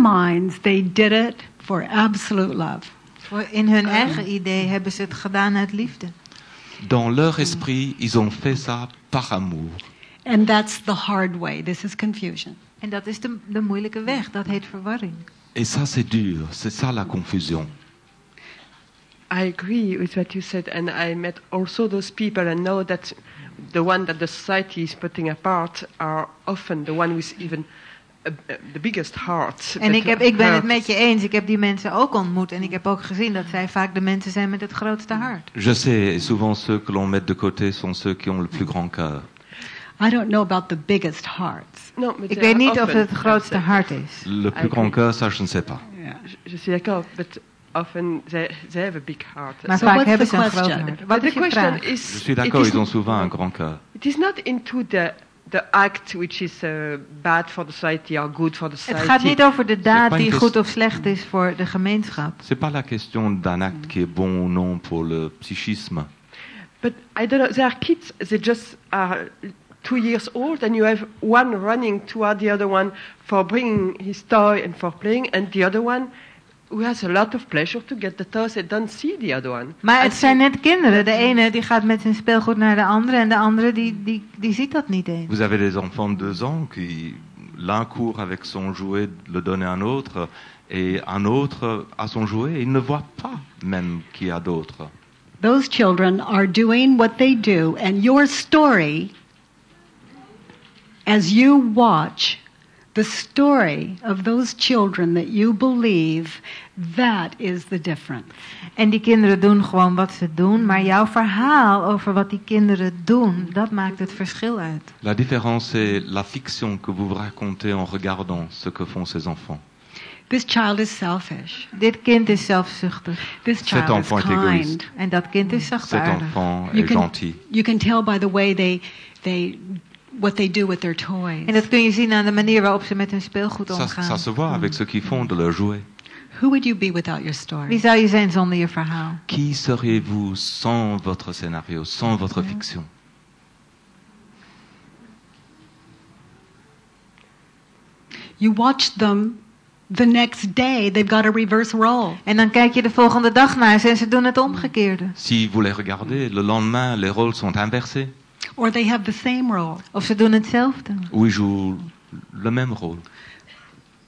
minds, they did it for absolute love. Voor in hun eigen idee hebben ze het gedaan uit liefde. Dans leur esprit, ils ont fait ça par amour. And that's the hard way. This is confusion. En dat is de, de moeilijke weg, dat heet verwarring. Et ça, c'est dur. C'est ça la confusion. I agree with what you said, and I met also those people and know that the one that the society is putting apart are often the one with even the biggest heart. En ik, heb, ik ben het met je eens. Ik heb die mensen ook ontmoet. En ik heb ook gezien dat zij vaak de mensen zijn met het grootste hart. Je sais, et souvent ceux que l'on met de côté sont ceux qui ont le plus grand cœur. I don't know about the biggest hearts. No, Ik weet niet of het het grootste hart is. Le plus grand cœur, ça, je ne sais pas. Yeah. Je, suis d'accord, but often they, they have a big heart. Maar So vaak hebben ze een groot hart. But Wat the is je question vraag? is, Je suis d'accord, is- ils ont souvent un grand cœur. It is not into the the act which is uh, bad for the society or good for the Het society. gaat niet over de daad die goed of slecht is voor de gemeenschap. C'est pas la question d'un acte qui est bon ou non pour le psychisme. But I don't know. There are kids. They just are two years old, and you have one running toward the other one for bringing his toy and for playing, and the other one who has a lot of pleasure to get the toys and don't see the other one. Maar And het zijn net kinderen. De ene die gaat met zijn speelgoed naar de andere en de andere die, die, die ziet dat niet eens. Vous avez des enfants de deux ans qui, l'un court avec son jouet, le donne à un autre, et un autre a son jouet, et il ne voit pas même qu'il y a d'autres. Those children are doing what they do, and your story, as you watch the story of those children that you believe, that is the difference. En die kinderen doen gewoon wat ze doen. Maar jouw verhaal over wat die kinderen doen, dat maakt het verschil uit. La différence, c'est la fiction que vous vous racontez en regardant ce que font ces enfants. This child is selfish. Dit kind is zelfzuchtig. This Cet child is enfant est égoïste. kind. En dat kind is Cet zachtaardig. enfant You est can- gentil. You can tell by the way they, they, what they do with their toys. En dat kun je zien aan de manier waarop ze met hun speelgoed Ça, se voit avec ce qu'ils font de leur jouet. Who would you be without your Wie story? zou je zijn zonder je verhaal? Qui seriez-vous sans votre scénario, sans votre fiction? You watch them the next day, they've got a reverse role. En dan kijk je de volgende dag naar ze en ze doen het omgekeerde. Si vous les regardez, le lendemain, les rôles sont inversés, Or they have the same role. Of ze doen hetzelfde. ou ils jouent le même rôle.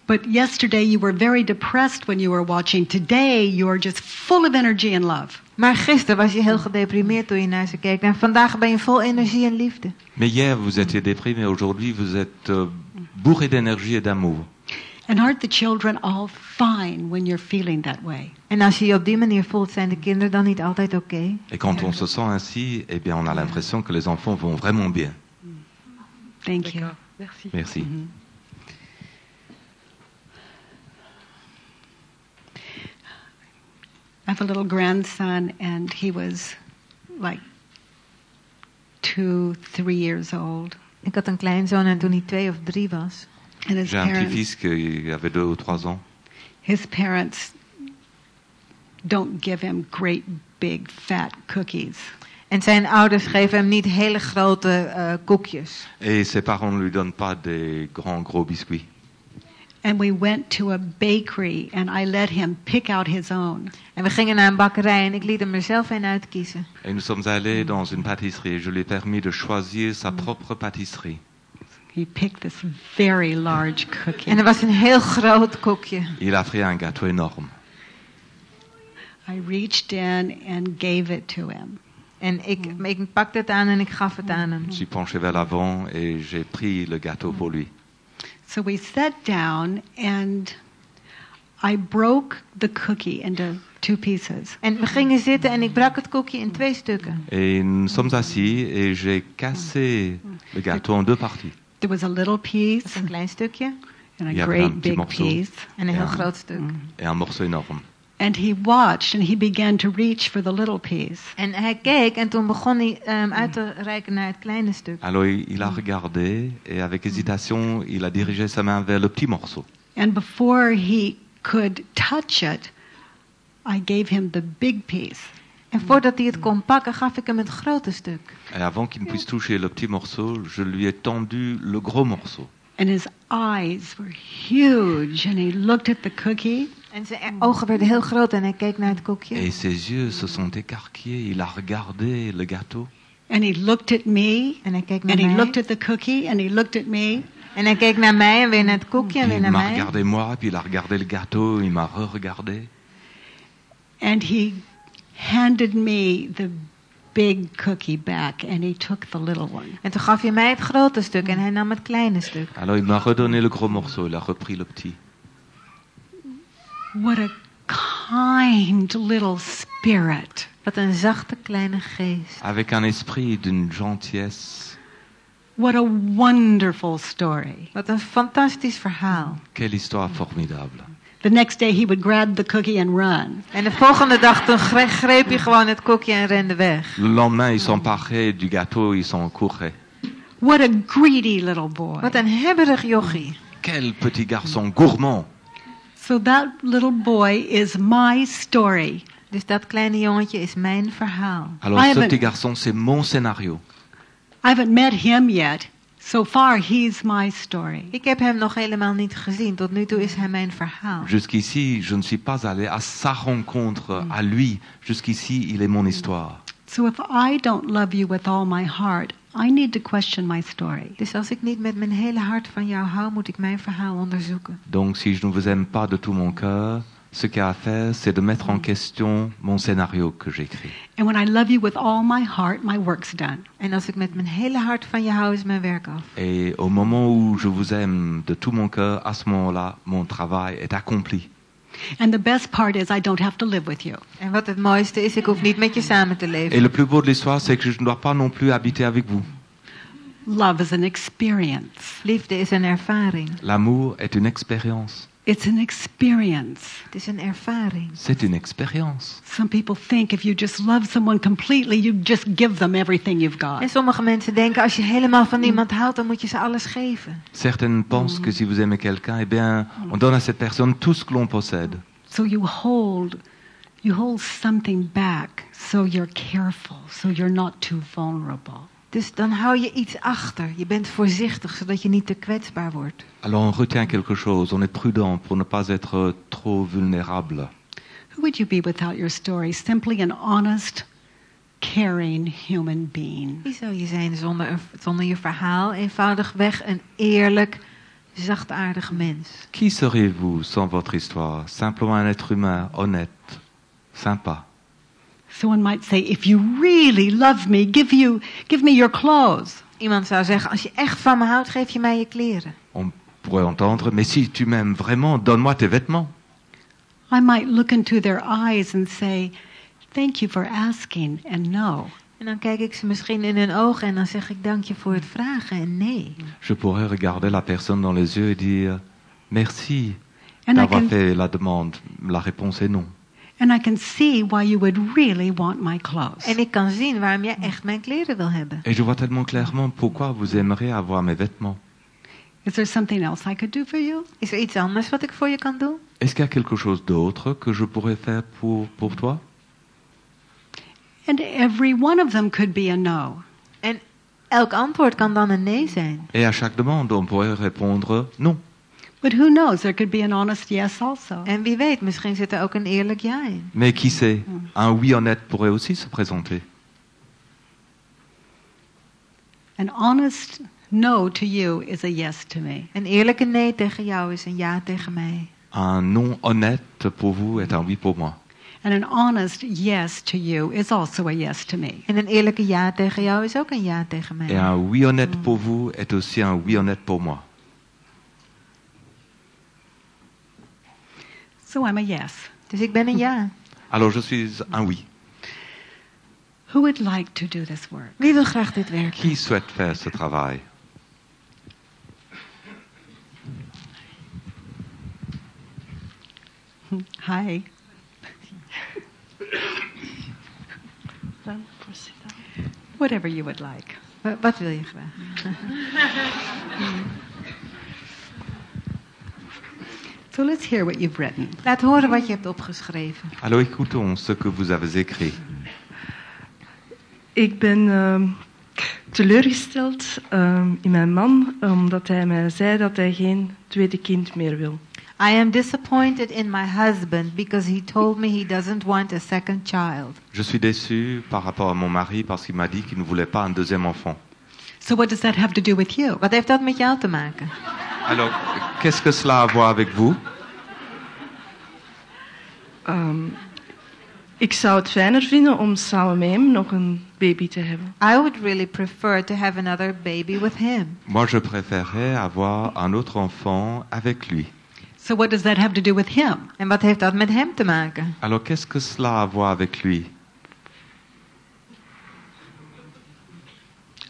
But yesterday you were very depressed when you were watching. Today you're just full of energy and love. Maar gisteren was je heel gedeprimeerd toen je naar ze keek. En vandaag ben je vol energie en liefde. Mais hier, vous étiez déprimé, aujourd'hui, vous êtes euh, bourré d'énergie et d'amour. And aren't the children all fine when you're feeling that way? En als je je op die manier voelt, zijn de kinderen dan niet altijd oké? Et quand on se sent ainsi, eh bien, on a l'impression que les enfants vont vraiment bien. Thank you. Merci. Merci. I have a little grandson, and he was like two, three years old. Ik had een kleinzoon en toen hij twee of drie was. J'ai un petit-fils qui avait deux ou trois ans. His parents don't give him great big fat cookies. En zijn ouders geven hem niet hele grote eh, koekjes. Et ses parents ne lui donnent pas des grands, gros biscuits. And we went to a bakery, and I let him pick out his own. En we gingen naar een bakkerij en ik liet hem er zelf een uitkiezen. Et nous sommes allés dans une pâtisserie. Je lui ai permis de choisir sa propre pâtisserie. He picked this very large cookie. En er was een heel groot koekje. Il a fait un gâteau énorme. I reached in and gave it to him. En ik, ik pakte het aan en ik gaf het aan hem. Je suis penché vers l'avant et j'ai pris le gâteau pour lui. So we sat down, and I broke the cookie into two pieces. En we gingen zitten en ik brak het koekje in twee stukken. Et nous sommes assis et j'ai cassé le gâteau en deux parties. There was a little piece een klein stukje and a Ja, great big morceau. piece. en een heel Ja. groot stuk. Et un morceau énorme. And he watched and he began to reach for the little piece. En hij keek en toen begon hij ehm, uit te reiken naar het kleine stuk. Alors il il a regardé et avec hésitation, il a dirigé sa main vers le petit morceau. And before he could touch it, I gave him the big piece. En voordat hij het kon pakken, gaf ik hem het grote stuk. Et avant qu'il ne puisse toucher le petit morceau, je lui ai tendu le gros morceau. and his eyes were huge, and he looked at the cookie, En zijn ogen werden heel groot en hij keek naar het koekje. Et ses yeux se sont écarquillés. Il a regardé le gâteau. and he looked at me, En hij keek naar and he mij. looked at the cookie, and he looked at me, En hij keek naar mij en weer naar het koekje en weer Il naar m'a mij. regardé moi, puis il a regardé le gâteau, il m'a re-regardé. and he handed me the big cookie back, and he took the little one. En toen gaf hij mij het grote stuk en hij nam het kleine stuk. Alors il m'a redonné le gros morceau, il a repris le petit. What a kind little spirit. Wat een zachte kleine geest. Avec un esprit d'une gentillesse. What a wonderful story. Wat een fantastisch verhaal. Quelle histoire formidable. The next day he would grab the cookie and run. En de volgende dag toen gre- greep hij gewoon het koekje en rende weg. Le lendemain, il s'emparait du gâteau, il s'en courait. What a greedy little boy. Wat een hebberig jochie. Quel petit garçon gourmand. So that little boy is my story. Dus dat kleine jongetje is mijn verhaal. Alors I ce petit garçon, c'est mon scénario. I haven't met him yet. So far, he's my story. Ik heb hem nog helemaal niet gezien. Tot nu toe is hij mijn verhaal. Jusqu'ici, je ne suis pas allé à sa rencontre, à lui. Jusqu'ici, il est mon histoire. So if I don't love you with all my heart, I need to question my story. Dus als ik niet met mijn hele hart van jou hou, moet ik mijn verhaal onderzoeken. Donc si je ne vous aime pas de tout mon cœur, ce qu'il y a à faire, c'est de mettre en question mon scénario que j'écris. And when I love you with all my heart, my work's done. En als ik met mijn hele hart van je hou, is mijn werk af. Et au moment où je vous aime de tout mon cœur, à ce moment-là, mon travail est accompli. And the best part is I don't have to live with you. En wat het mooiste is, ik hoef niet met je samen te Et le plus beau de l'histoire, c'est que je ne dois pas non plus habiter avec vous. Love is an experience. Liefde is een ervaring. L'amour est une expérience. It's an experience. Het is een ervaring. C'est une expérience. Some people think if you just love someone completely, you just give them everything you've got. En got. sommige mensen denken, als je helemaal van iemand houdt, dan moet je ze alles geven. Certaines pensent que si vous aimez quelqu'un, eh bien, on donne à cette personne tout ce que l'on possède. So you hold you hold something back so you're careful, so you're not too vulnerable. Dus dan hou je iets achter. Je bent voorzichtig, zodat je niet te kwetsbaar wordt. Alors on retient quelque chose, on est prudent pour ne pas être trop vulnérable. Who would you be without your story? Simply an honest, caring human being. Wie zou je zijn zonder, een- zonder je verhaal? Eenvoudigweg een eerlijk, zachtaardig mens. Qui seriez-vous sans votre histoire Simplement un être humain, honnête, sympa. Someone might say, if you really love me, give you give me your clothes. Iemand zou zeggen, als je echt van me houdt, geef je mij je kleren. On pourrait entendre, mais si tu m'aimes vraiment, donne-moi tes vêtements. I might look into their eyes and say, thank you for asking, and no. En dan kijk ik ze misschien in hun ogen en dan zeg ik dank je voor het vragen en nee. Je pourrais regarder la personne dans les yeux et dire merci d'avoir fait la demande. La réponse est non. And I can see why you would really want my clothes. En ik kan zien waarom jij echt mijn kleren wil hebben. Et je vois tellement clairement pourquoi vous aimeriez avoir mes vêtements. Is there something else I could do for you? Is er iets anders wat ik voor je kan doen? Est-ce qu'il y a quelque chose d'autre que je pourrais faire pour, pour toi? And every one of them could be a no. En elk antwoord kan dan een nee zijn. Et à chaque demande, on pourrait répondre non. But who knows? There could be an honest yes also. En wie weet, misschien zit er ook een eerlijk ja in. Mais qui sait, un oui honnête pourrait aussi se présenter. An honest no to you is a yes to me. Een eerlijke nee tegen jou is een ja tegen mij. Un non honnête pour vous est un oui pour moi. And an honest yes to you is also a yes to me. En een eerlijke ja tegen jou is ook een ja tegen Et mij. un oui honnête pour vous est aussi un oui honnête pour moi. So I'm a yes. Dus ik ben een ja. Alors je suis un oui. Who would like to do this work? Wie wil graag dit werk? Qui souhaite faire ce travail Hi. Whatever you would like. Wa- Wat wil je graag? So let's hear what you've written. Laat horen wat je hebt opgeschreven. Alors écoutons ce que vous avez écrit. Ik ben ehm, teleurgesteld ehm, in mijn man, omdat hij mij zei dat hij geen tweede kind meer wil. I am disappointed in my husband because he told me he doesn't want a second child. Je suis déçu par rapport à mon mari parce qu'il m'a dit qu'il ne voulait pas un deuxième enfant. So, what does that have to do with you? Wat heeft dat met jou te maken? Alors, qu'est-ce que cela a à voir avec vous? Ik zou het fijner vinden om samen met hem nog een baby te hebben. I would really prefer to have another baby with him. Moi, je préférerais avoir un autre enfant avec lui. So, what does that have to do with him? En wat heeft dat met hem te maken? Alors, qu'est-ce que cela a à voir avec lui?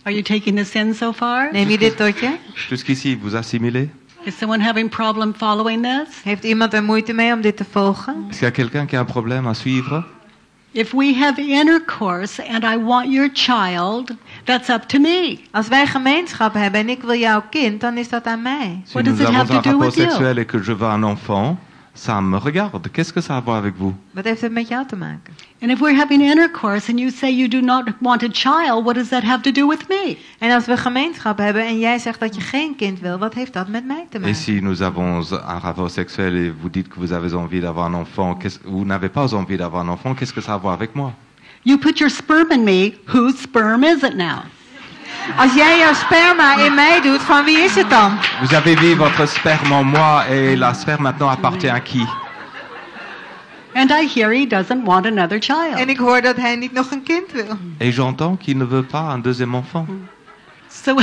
Are you taking this in so far? Neem je dit tot je? Jusqu'ici, vous assimilez? Is someone having problem following this? Heeft iemand er moeite mee om dit te volgen? Est-ce qu'il y a quelqu'un qui a un problème à suivre? If we have intercourse and I want your child, that's up to me. Als wij gemeenschap hebben en ik wil jouw kind, dan is dat aan mij. Si What nous does it have avons to do rapport with you? sexuel et que je veux un enfant, ça me regarde. Qu'est-ce que ça a à voir avec vous? Wat heeft het met jou te maken? And if we're having intercourse and you say you do not want a child, what does that have to do with me? En als we gemeenschap hebben en jij zegt dat je geen kind wil, wat heeft dat met mij te Et si nous avons un rapport sexuel et vous dites que vous avez envie d'avoir un enfant, vous n'avez pas envie d'avoir un enfant, qu'est-ce que ça a à voir avec moi? You put your sperm in me, whose sperm is it now? Als jij jouw sperma in mij doet, van wie is het dan? Vous avez mis votre sperme en moi et la sperme maintenant appartient à qui? And I hear he doesn't want another child. En ik hoor dat hij niet nog een kind wil. Et j'entends qu'il ne veut pas un deuxième enfant. So,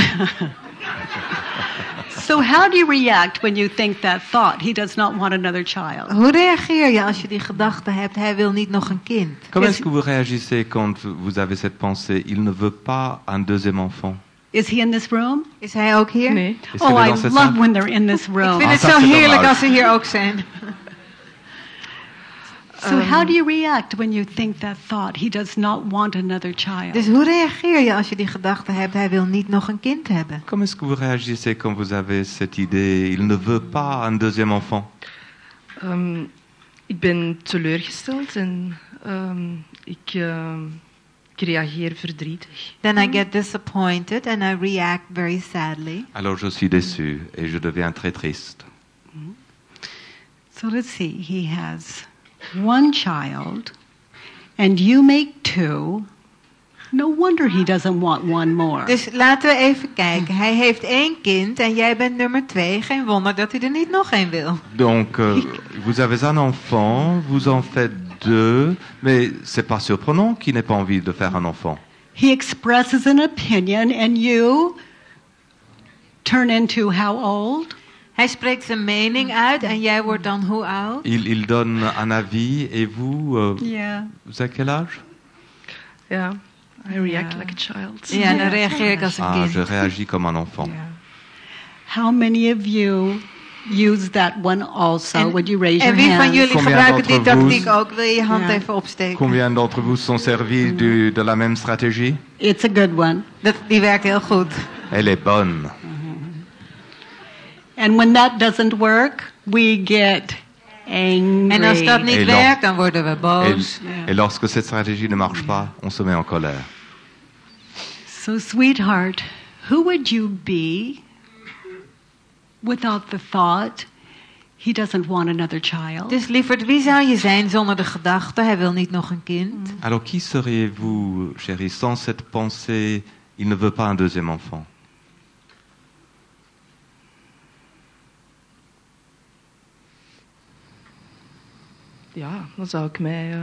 so how do you react when you think that thought? He does not want another child. Hoe reageer je als je die gedachte hebt, hij wil niet nog een kind? Comment Is- est-ce que vous réagissez quand vous avez cette pensée Il ne veut pas un deuxième enfant. Is he in this room? Is hij ook hier? Nee. Est-ce Oh, I love when they're in this Ik room. vind Ah, het ça, zo c'est heerlijk dommage. als ze hier ook zijn. So how do you react when you think that thought? He does not want another child. Dus hoe reageer je als je die gedachte hebt, hij wil niet nog een kind hebben? Comment est-ce que vous réagissez quand vous avez cette idée Il ne veut pas un deuxième enfant. Ehm, ik ben teleurgesteld en ehm, ik, ehm, ik reageer verdrietig. Then I get disappointed and I react very sadly. Alors je suis déçu et je deviens très triste. So let's see. He has one child, and you make two. No wonder he doesn't want one more. Dus laten we even kijken. Hij heeft één kind en jij bent nummer twee. Geen wonder dat hij er niet nog één wil. Donc euh, vous avez un enfant, vous en faites deux, mais c'est pas surprenant qu'il n'ait pas envie de faire un enfant. He expresses an opinion, and you turn into how old? Hij spreekt zijn mening uit en jij wordt dan hoe oud? Il, il donne un avis et vous, euh, Yeah. vous avez quel âge? Ja, I react like a child. Ja, dan reageer ik als een Ah, kind. je réagis comme un enfant. How many of you use that one also? En, Would you raise en your wie van hand? jullie Combien gebruiken die d'entre vous- tactiek ook? Wil je je hand Ja. even opsteken? Combien d'entre vous sont servis du- de la même stratégie? It's a good one. Dat, die werkt heel goed. Elle est bonne. And when that doesn't work, we get angry. En als dat niet En dan- werkt, dan worden we Et, lorsque cette stratégie ne marche pas, on se met en colère. So, sweetheart, who would you be without the thought he doesn't want another child? Dus lieverd, wie zou je zijn zonder de gedachte, hij wil niet nog een kind? Alors qui seriez-vous, chérie, sans cette pensée, il ne veut pas un deuxième enfant Ja, dan zou ik mij eh,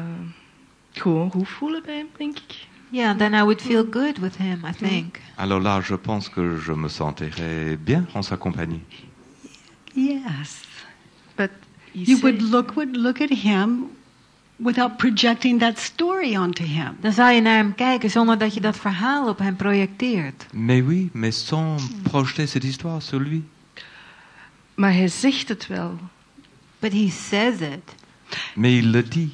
gewoon goed voelen bij hem, denk ik. Ja, then I would feel good with him, I think. Alors là, je pense que je me sentirais bien en sa compagnie. Yes. But You say- would look, would look at him without projecting that story onto him. Dan zou je naar hem kijken zonder dat je dat verhaal op hem projecteert. Mais oui, mais sans projeter cette histoire sur lui. Maar hij zegt het wel. But he says it. Mais il le dit.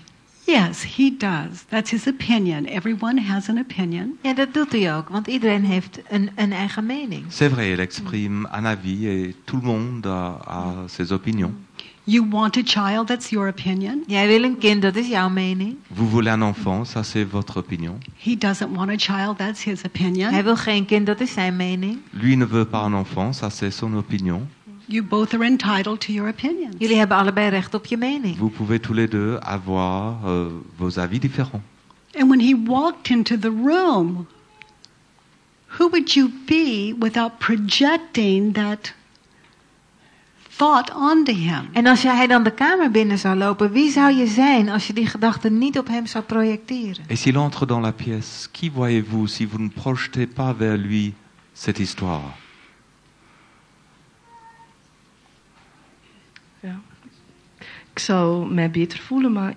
Yes, he does. That's his opinion. Everyone has an opinion. Ja, dat doet hij ook, want iedereen heeft een, een eigen mening. C'est vrai, il exprime un avis et tout le monde a, a ses opinions. You want a child, that's your opinion? Jij wil een kind, dat is jouw mening. Vous voulez un enfant, ça c'est votre opinion. He doesn't want a child, that's his opinion? Hij wil geen kind, dat is zijn mening. Lui ne veut pas un enfant, ça c'est son opinion. You both are entitled to your opinions. Jullie hebben allebei recht op je mening. Vous pouvez tous les deux avoir euh, vos avis différents. And when he walked into the room, who would you be without projecting that thought onto him? En als jij dan de kamer binnen zou lopen, wie zou je zijn als je die gedachten niet op hem zou projecteren? Et s'il entre dans la pièce, qui voyez-vous si vous ne projetez pas vers lui cette histoire Ik zou mij beter voelen, maar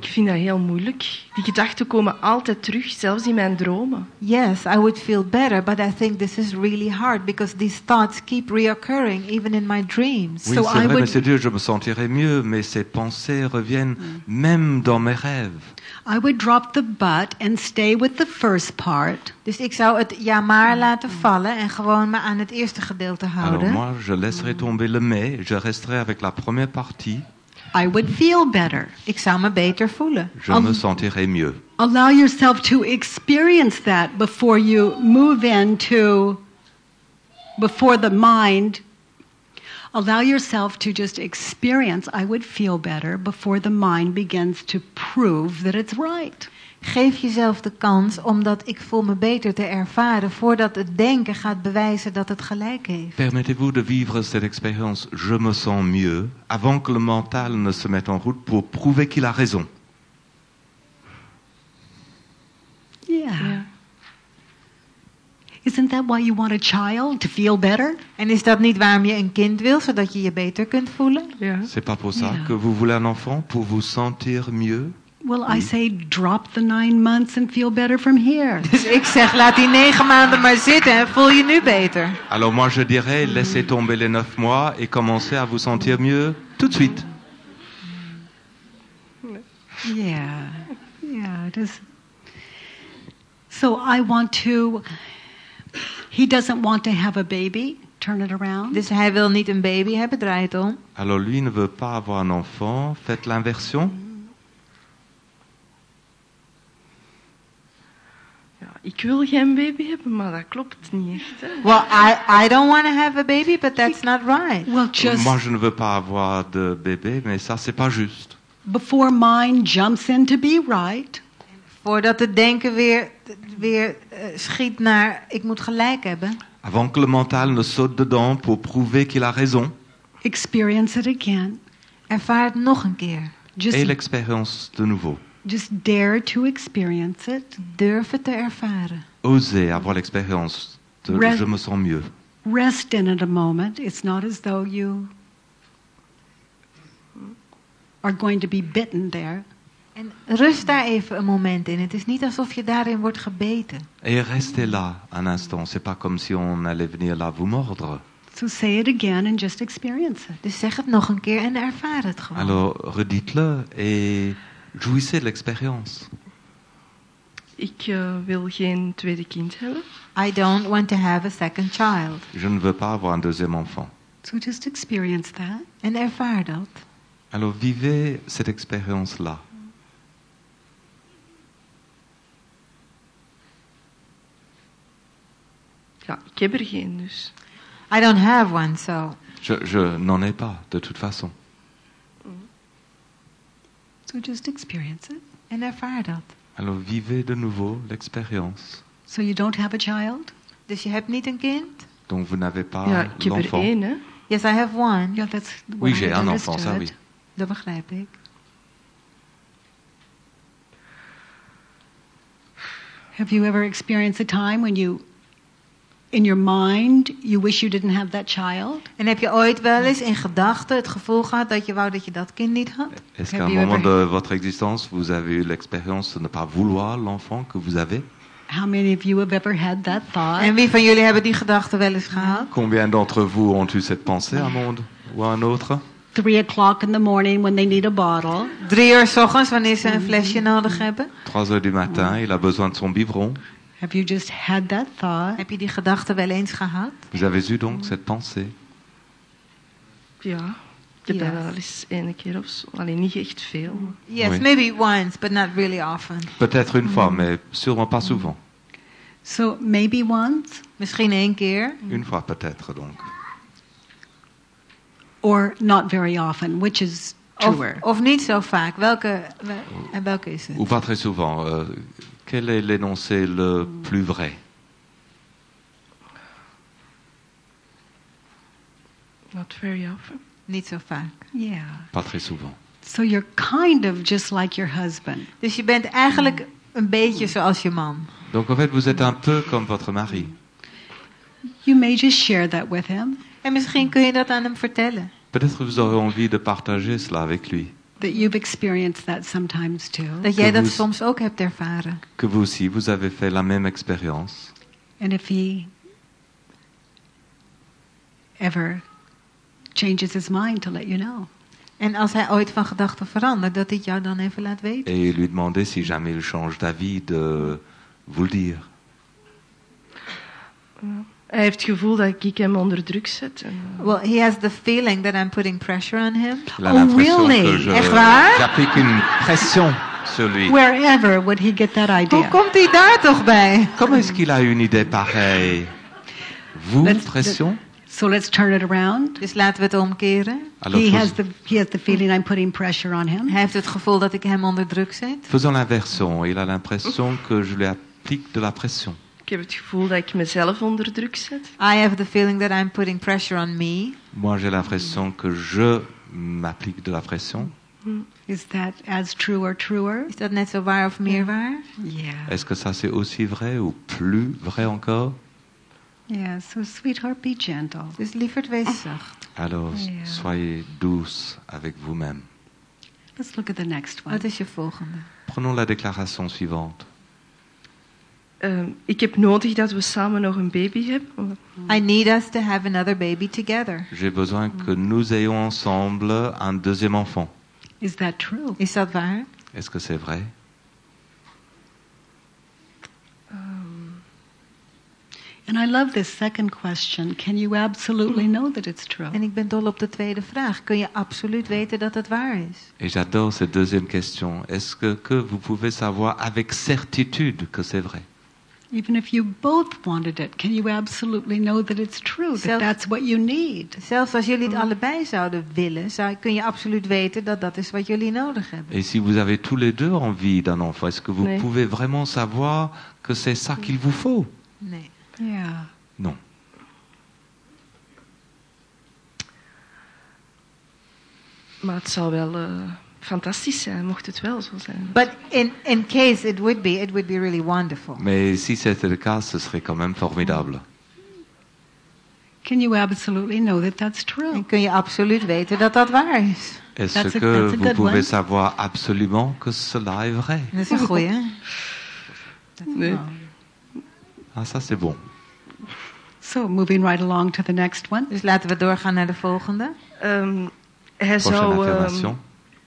ik vind dat heel moeilijk. Die gedachten komen altijd terug, zelfs in mijn dromen. Yes, I would feel better, but I think this is really hard because these thoughts keep reoccurring even in my dreams. Oui, So c'est I vrai, would- Monsieur Dieu, je me sentirais mieux, mais ces pensées reviennent même dans mes rêves. I would drop the but and stay with the first part. Dus ik zou het ja maar laten vallen en gewoon me aan het eerste gedeelte Alors houden. moi, je laisserai tomber le mais, je resterai avec la première partie, I would feel better. Ik zou me beter voelen. je me sentirai mieux. Allow yourself to experience that before you move into, before the mind. Allow yourself to just experience, I would feel better before the mind begins to prove that it's right. Geef jezelf de kans om dat ik voel me beter te ervaren voordat het denken gaat bewijzen dat het gelijk heeft. Permettez-vous de vivre cette expérience je me sens mieux avant que le mental ne se mette en route pour prouver qu'il a raison. Yeah. Ja. Isn't that why you want a child? To feel better? En is dat niet waarom je een kind wil, zodat je je beter kunt voelen? Ja. C'est pas pour ça Yeah. que vous voulez un enfant pour vous sentir mieux Well, I say drop the nine months and feel better from here. Dus ik zeg, laat die negen maanden maar zitten en voel je nu beter. Alors moi je dirais laissez tomber les neuf mois et commencez à vous sentir mieux tout de suite. Yeah, yeah, it is. So I want to. He doesn't want to have a baby. Turn it around. Dus hij wil niet een baby hebben, draai het om. Alors lui ne veut pas avoir un enfant, faites l'inversion. Ik wil geen baby hebben, maar dat klopt niet echt. Hè. Well, I, I don't want to have a baby, but that's not right. well, just Moi je ne veux pas avoir de bébé, mais ça c'est pas juste. before mind jumps in to be right, Voordat het denken weer, weer eh, schiet naar, ik moet gelijk hebben. Avant que le mental ne saute dedans pour prouver qu'il a raison. experience it again. Ervaar het nog een keer. Just, Et l'expérience de nouveau. Just dare to experience it. Durf het te ervaren. Osez avoir l'expérience de Re- je me sens mieux. Rest in it a moment. It's not as though you are going to be bitten there. En rust daar even een moment in. Het is niet alsof je daarin wordt gebeten. Et restez là un instant. C'est pas comme si on allait venir là vous mordre. So say it again and just experience it. Dus zeg het nog een keer en ervaar het gewoon. Alors redites-le et jouissez de l'expérience. Ik eh, wil geen tweede kind hebben. I don't want to have a second child. Je ne veux pas avoir un deuxième enfant. So just experience that. En ervaar dat. Alors vivez cette expérience-là. Ja, ik heb er geen dus. I don't have one, so. Je, je n'en ai pas, de toute façon. So just experience it. En ervaar dat. Alors vivez de nouveau l'expérience. So you don't have a child? Dus je hebt niet een kind? Donc vous n'avez pas ja, ik heb er l'enfant. één, hè. Yes, I have one. Yeah, that's what Oui, I j'ai had un enfant, ça oui. Dat begrijp ik. Have you ever experienced a time when you, in your mind, you wish you didn't have that child? En heb je ooit wel eens in gedachten het gevoel gehad dat je wou dat je dat kind niet had? Est-ce qu'à un moment ever- de votre existence, vous avez eu l'expérience de ne pas vouloir l'enfant que vous avez How many of you have ever had that thought? En wie van jullie hebben die gedachten wel eens gehad? Combien d'entre vous ont eu cette pensée, un monde ou un autre Three o'clock in the morning when they need a bottle. Drie uur 's ochtends wanneer ze een flesje nodig hebben? 3 heures du matin, il a besoin de son biberon. Have you just had that thought? Heb je die gedachten wel eens gehad? Vous avez eu donc cette pensée. Ja, heb dat Yes. wel eens ene keer of zo. Alleen niet echt veel. Yes, Oui. maybe once, but not really often. Peut-être une fois, mais sûrement pas souvent. So maybe once Misschien één keer. Une fois peut-être donc. or not very often, which is Of, truer. of niet zo vaak. Welke, wel- en welke is het? Ou pas très souvent. euh, quel est l'énoncé le plus vrai? Not very often. Niet zo vaak. Yeah. Pas très souvent. So you're kind of just like your husband. Dus je bent eigenlijk een beetje zoals je man. Donc en fait, vous êtes un peu comme votre mari. You may just share that with him, En misschien kun je dat aan hem vertellen. Peut-être que vous aurez envie de partager cela avec lui. That you've experienced that sometimes too. Dat jij dat soms ook hebt ervaren. Que vous aussi, vous avez fait la même expérience. And if he ever changes his mind, to let you know. En als hij ooit van gedachten verandert, dat hij het jou dan even laat weten. Et lui demander si jamais il change d'avis de vous le dire. Hij heeft het gevoel dat ik hem onder druk zet. Eh, Well, he has the feeling that I'm putting pressure on him. Il a Oh, really? que je- Echt waar? j'applique une pression sur lui. Wherever would he get that Hoe idea? komt hij daar toch bij? Comment est-ce qu'il a une idée pareille? Vous, Let's- pression? So let's turn it around. Dus laten we het omkeren. Alors, He has the he has the feeling I'm putting pressure on him. Hij heeft het gevoel dat ik hem onder druk zet. faisons l'inversion. Il a l'impression que je lui applique de la pression. Ik heb het gevoel dat ik mezelf onder druk zet. I have the feeling that I'm putting pressure on me. Moi, j'ai l'impression que je m'applique de la pression. Is that as true or truer? Is dat net zo waar of meer waar? Yeah. Est-ce que ça c'est aussi vrai ou plus vrai encore? Yeah. So sweetheart, be gentle. Dus lieverd, wees zacht. Alors, Ja. soyez douce avec vous-même. Let's look at the next one. Wat is je volgende? Prenons la déclaration suivante. Ik heb nodig dat we samen nog een baby hebben. I need us to have another baby together. J'ai besoin que nous ayons ensemble un deuxième enfant. Is that true? Is dat waar? Est-ce que c'est vrai? And I love this second question. Can you absolutely know that it's true? En ik ben dol op de tweede vraag. Kun je absoluut weten dat het waar is? Et j'adore cette deuxième question. Est-ce que, que vous pouvez savoir avec certitude que c'est vrai? Even if you both wanted it, can you absolutely know that it's true? That that's what you need? Zelfs als jullie het allebei zouden willen, zou, kun je absoluut weten dat dat is wat jullie nodig hebben. Et si vous avez tous les deux envie d'un enfant, est-ce que vous Oui. pouvez vraiment savoir que c'est ça qu'il vous faut Nee. Yeah. Non. Maar het zou wel eh, fantastisch zijn, mocht het wel zo zijn. But in, in case it would be, it would be really wonderful. Mais si c'était le cas, ce serait quand même formidable. Can you absolutely know that that's true? En kun je absoluut weten dat dat waar is. Est-ce That's a- que that's a vous good pouvez one. savoir absolument que cela est vrai Dat is een goeie. hè? Nee. Ah, ça c'est bon. So, moving right along to the next one. Dus laten we doorgaan naar de volgende. Ehm, hij, Prochaine zou, ehm, affirmation.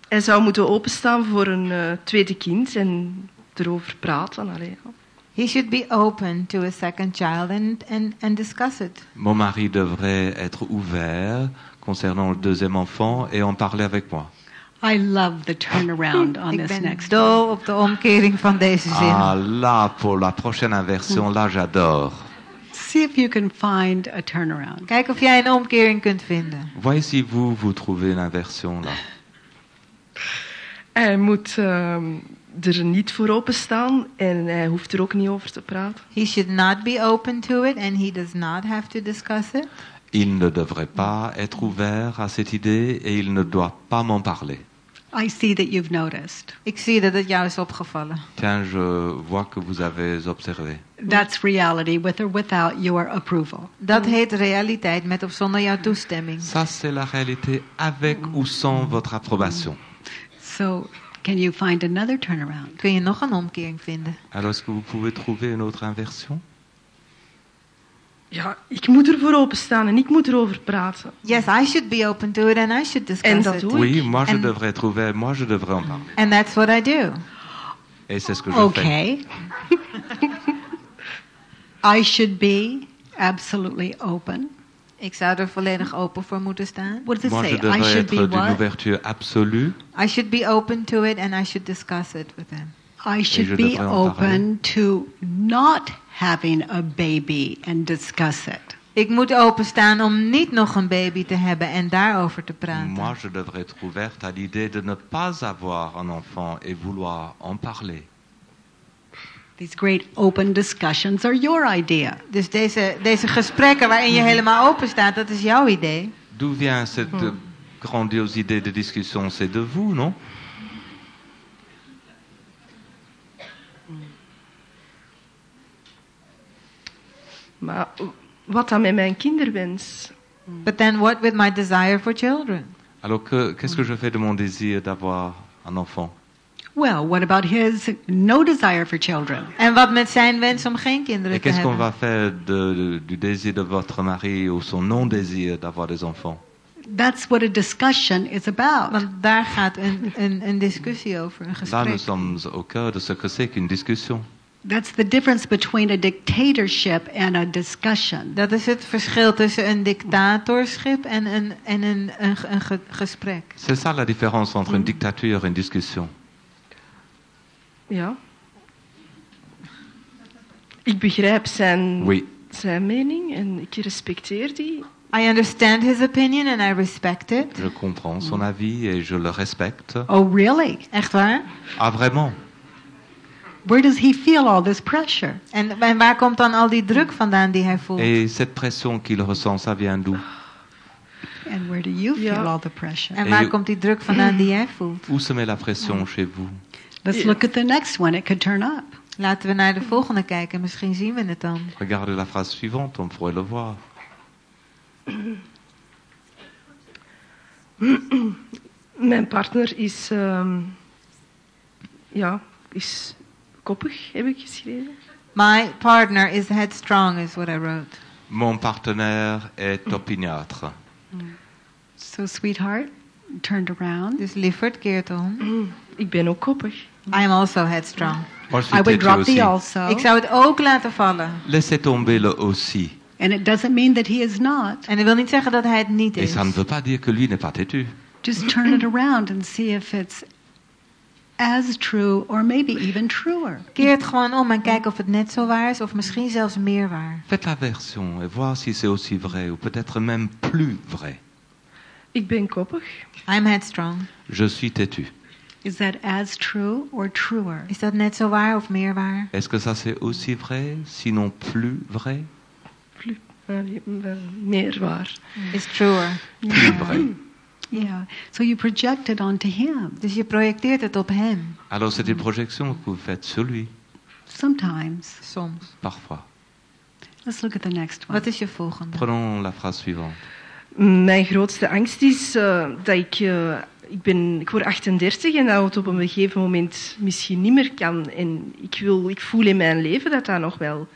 Hij zou moeten openstaan voor een eh, tweede kind en erover praten. Allee, ja. He should be open to a second child and, and, and discuss it. Mon mari devrait être ouvert concernant le deuxième enfant et en parler avec moi. I love the turnaround on Ik this ben next one. dol op de omkering van deze zin. Ah là, pour la prochaine inversion, là j'adore. See if you can find a turnaround. Kijk of jij een omkering kunt vinden. Voyez si vous, vous trouvez une inversion là. Hij moet ehm, er niet voor openstaan en hij hoeft er ook niet over te praten. He should not be open to it and he does not have to discuss it. Il ne devrait pas être ouvert à cette idée et il ne doit pas m'en parler. I see that you've noticed. Ik zie dat het jou is opgevallen. Tiens, je vois que vous avez observé. That's reality, with or without your approval. Dat heet realiteit met of zonder jouw toestemming. Ça, c'est la réalité avec ou sans votre approbation. So, can you find another turnaround? Kun je nog een omkering vinden? Alors, est-ce que vous pouvez trouver une autre inversion Ja, ik moet er voor openstaan en ik moet erover praten. Yes, I should be open to it and I should discuss En dat it. doe Oui, ik. moi je And- devrais être ouvert, moi je devrais en parler. And that's what I do. Et c'est ce que je fais. Okay. I should be absolutely open. Ik zou er volledig open voor moeten staan. What does it Moi, je say? I devrais should être be d'une what? ouverture absolue. I should be open to it and I should discuss it with him. I should be devrais en open to not having a baby and discuss it. Ik moet openstaan om niet nog een baby te hebben en daarover te praten. Moi, je devrais être ouverte à l'idée de ne pas avoir un enfant et vouloir en parler. These great open discussions are your idea. Dus deze, deze gesprekken waarin je helemaal open staat, dat is jouw idee. D'où vient cette euh, grandiose idée de discussion C'est de vous, non Maar wat dan met mijn kinderwens? But then what with my desire for children? Alors, que- qu'est-ce que je fais de mon désir d'avoir un enfant Well, what about his no desire for children? En wat met zijn wens om geen kinderen Et te qu'est-ce qu'on hebben? va faire de- de- du désir de votre mari ou son non-désir d'avoir des enfants That's what a discussion is about. Want daar gaat een, een, een discussie over, een Là, nous gesprek. sommes au cœur de ce que c'est qu'une discussion. That's the difference between a dictatorship and a discussion. Dat is het verschil tussen een dictatorschip en een, en een, een, een ge- gesprek. C'est ça la différence entre une dictature et une discussion. Ja. Ik begrijp zijn, Oui. zijn mening en ik respecteer die. I understand his opinion and I respect it. Je comprends son avis et je le respecte. Oh, really? Echt waar? Ah, vraiment? Where does he feel all this pressure? En, en waar komt dan al die druk vandaan die hij voelt? Et cette pression qu'il ressent, ça vient d'où? And where do you Yeah. feel all the pressure? En waar Eh, komt die druk vandaan die jij voelt? Où se met la pression chez vous? Let's look at the next one. It could turn up. Laten we naar de volgende kijken, misschien zien we het dan. Regardez la phrase suivante, on pourrait le voir. Mijn partner is, ehm, ja, is koppig, heb ik geschreven. My partner is headstrong, is what I wrote. Mon partenaire est opiniâtre. So, sweetheart, turned around. Dus lieverd, keert om. Ik ben ook koppig. I am also headstrong. I would drop aussi. the also. Ik zou het ook laten vallen. Laissez tomber le aussi. And it doesn't mean that he is not. En dat wil niet zeggen dat hij het niet Et is. ça ne veut pas dire que lui n'est pas têtu. Just turn it around and see if it's as true or maybe even truer. Keer het gewoon om en kijk of het net zo waar is of misschien zelfs meer waar. Faites la version et voir si c'est aussi vrai ou peut-être même plus vrai. Ik ben koppig. I'm headstrong. Je suis têtu. Is that as true or truer? Is dat net zo waar of meer waar? Est-ce que ça c'est aussi vrai, sinon plus vrai? Plus, meer waar. Is truer. Plus vrai. Yeah. So you project it onto him. Dus je projecteert het op hem. Alors c'est une projection que vous faites sur lui, Sometimes. Soms. parfois. Let's look at the next one. Wat is je volgende? Prenons la phrase suivante. Mijn grootste angst is eh, dat ik... eh, ik, ben, ik word 38 en dat het op een gegeven moment misschien niet meer kan. En ik, wil, ik voel in mijn leven dat dat nog wel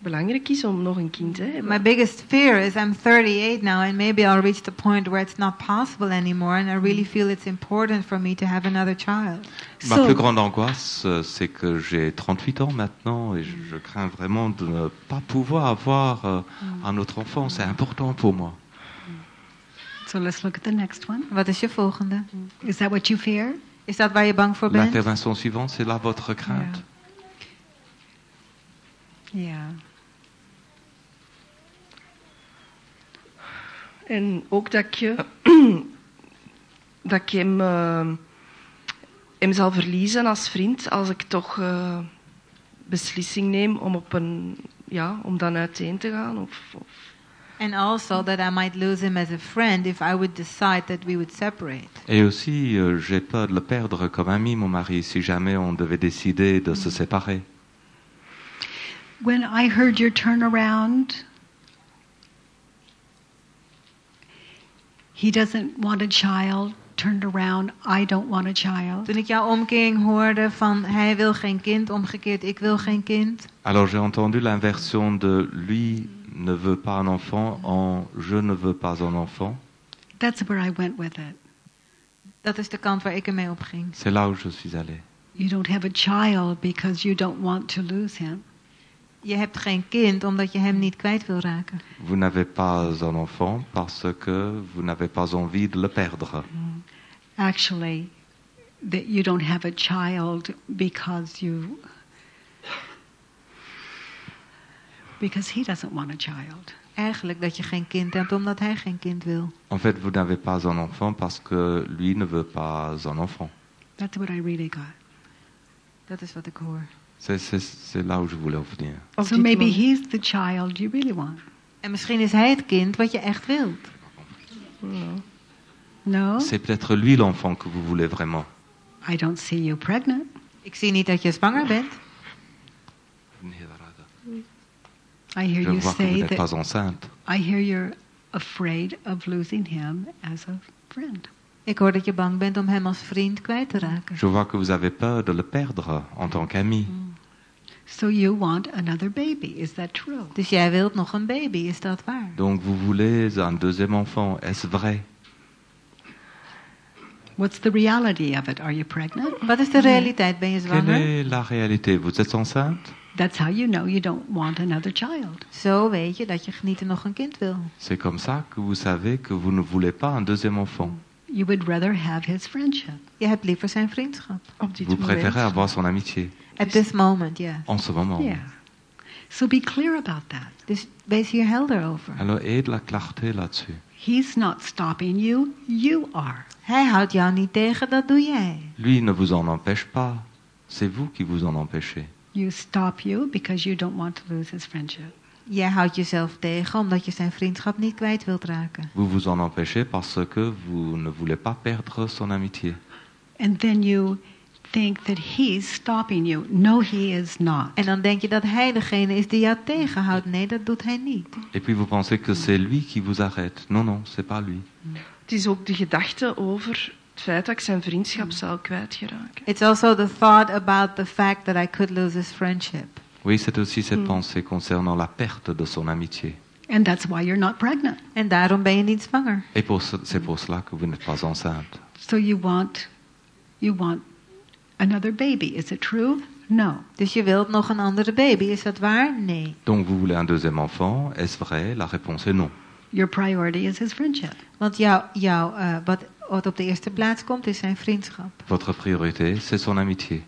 belangrijk is om nog een kind te hebben. My biggest fear is I'm 38 now and maybe I'll reach the point where it's not possible anymore and I really feel it's important for me to have another child. Ma So- plus grande angoisse, euh, c'est que j'ai 38 ans maintenant et je, je crains vraiment de ne pas pouvoir avoir euh, un autre enfant. C'est important pour moi. So let's look at the next one. Wat is je volgende? Is that what you fear? Is dat waar je bang voor bent? L'intervention suivante, c'est là votre crainte. Yeah. En ook dat eh, dat ik hem, eh, hem zal verliezen als vriend als ik toch eh, beslissing neem om, op een, ja, om dan uiteen te gaan. Of, of, And also that I might lose him as a friend if I would decide that we would separate. Et aussi, euh, j'ai peur de le perdre comme ami, mon mari, si jamais on devait décider de se séparer. When I heard your turnaround, he doesn't want a child. Turned around, I don't want a child. Toen ik jouw omkering hoorde van hij wil geen kind, omgekeerd ik wil geen kind. Alors j'ai entendu l'inversion de lui ne veut pas un enfant en je ne veux pas un enfant. That's where I went with it. Dat is de kant waar ik ermee op ging. C'est là où je suis allé. You don't have a child because you don't want to lose him. Je hebt geen kind omdat je hem niet kwijt wil raken. Vous n'avez pas un enfant parce que vous n'avez pas envie de le perdre. Actually, that you don't have a child because you. Because he doesn't want a child. Eigenlijk dat je geen kind hebt omdat hij geen kind wil. En fait, vous n'avez pas un enfant parce que lui ne veut pas un enfant. That's what I really got. Dat is wat ik hoor. C'est c'est- c'est là où je voulais en venir. So maybe he's the child you really want. En misschien is hij het kind wat je echt wilt. No. No, C'est peut-être lui l'enfant que vous voulez vraiment. I don't see you pregnant. Ik zie niet dat je zwanger bent. I hear Je you vois que vous say n'êtes that. pas enceinte. I hear you're afraid of losing him as a friend. Ik hoor dat je bang bent om hem als vriend kwijt te raken. Je vois que vous avez peur de le perdre en tant qu'ami. So you want another baby. Is that true? Dus jij wilt nog een baby, is dat waar? Donc vous voulez un deuxième enfant. Est-ce vrai? What's the reality of it? Are you pregnant? Wat is de realiteit? Ben je Quelle zwanger? est la réalité? Vous êtes enceinte? That's how you know you don't want another child. Zo weet je dat je niet nog een kind wil. C'est comme ça que vous savez que vous ne voulez pas un deuxième enfant. You would rather have his friendship. Je hebt liever zijn vriendschap. Op dit Vous moment. préférez avoir son amitié At this moment, ja. en ce moment. Yeah. So be clear about that. Dus wees hier helder over. Alors, ayez de la clarté là-dessus. He's not stopping you, you are. Hij houdt jou niet tegen, dat doe jij. Lui ne vous en empêche pas. C'est vous qui vous en empêchez. You stop you because you don't want to lose his friendship. Jij houdt jezelf tegen omdat je zijn vriendschap niet kwijt wilt raken. Vous vous en empêchez parce que vous ne voulez pas perdre son amitié. And then you think that he's stopping you. No, he is not. En dan denk je dat hij degene is die jou tegenhoudt. Nee, dat doet hij niet. Et puis vous pensez que c'est lui qui vous arrête. Non, non, c'est pas lui. Het is ook de gedachte over het feit dat ik zijn vriendschap zou kwijtgeraken. It's also the thought about the fact that I could lose his friendship. Oui, c'est aussi cette pensée concernant la perte de son amitié. And that's why you're not pregnant. En daarom ben je niet zwanger. Et pour ce- c'est pour cela que vous n'êtes pas enceinte. So you want you want another baby. Is it true? No. Dus je wilt nog een andere baby. Is dat waar? Nee. Donc vous voulez un deuxième enfant. Est-ce vrai La réponse est non. Your priority is his friendship. Want jou, jou, eh, wat, wat op de eerste plaats komt, is zijn vriendschap. Votre priorité, c'est son amitié.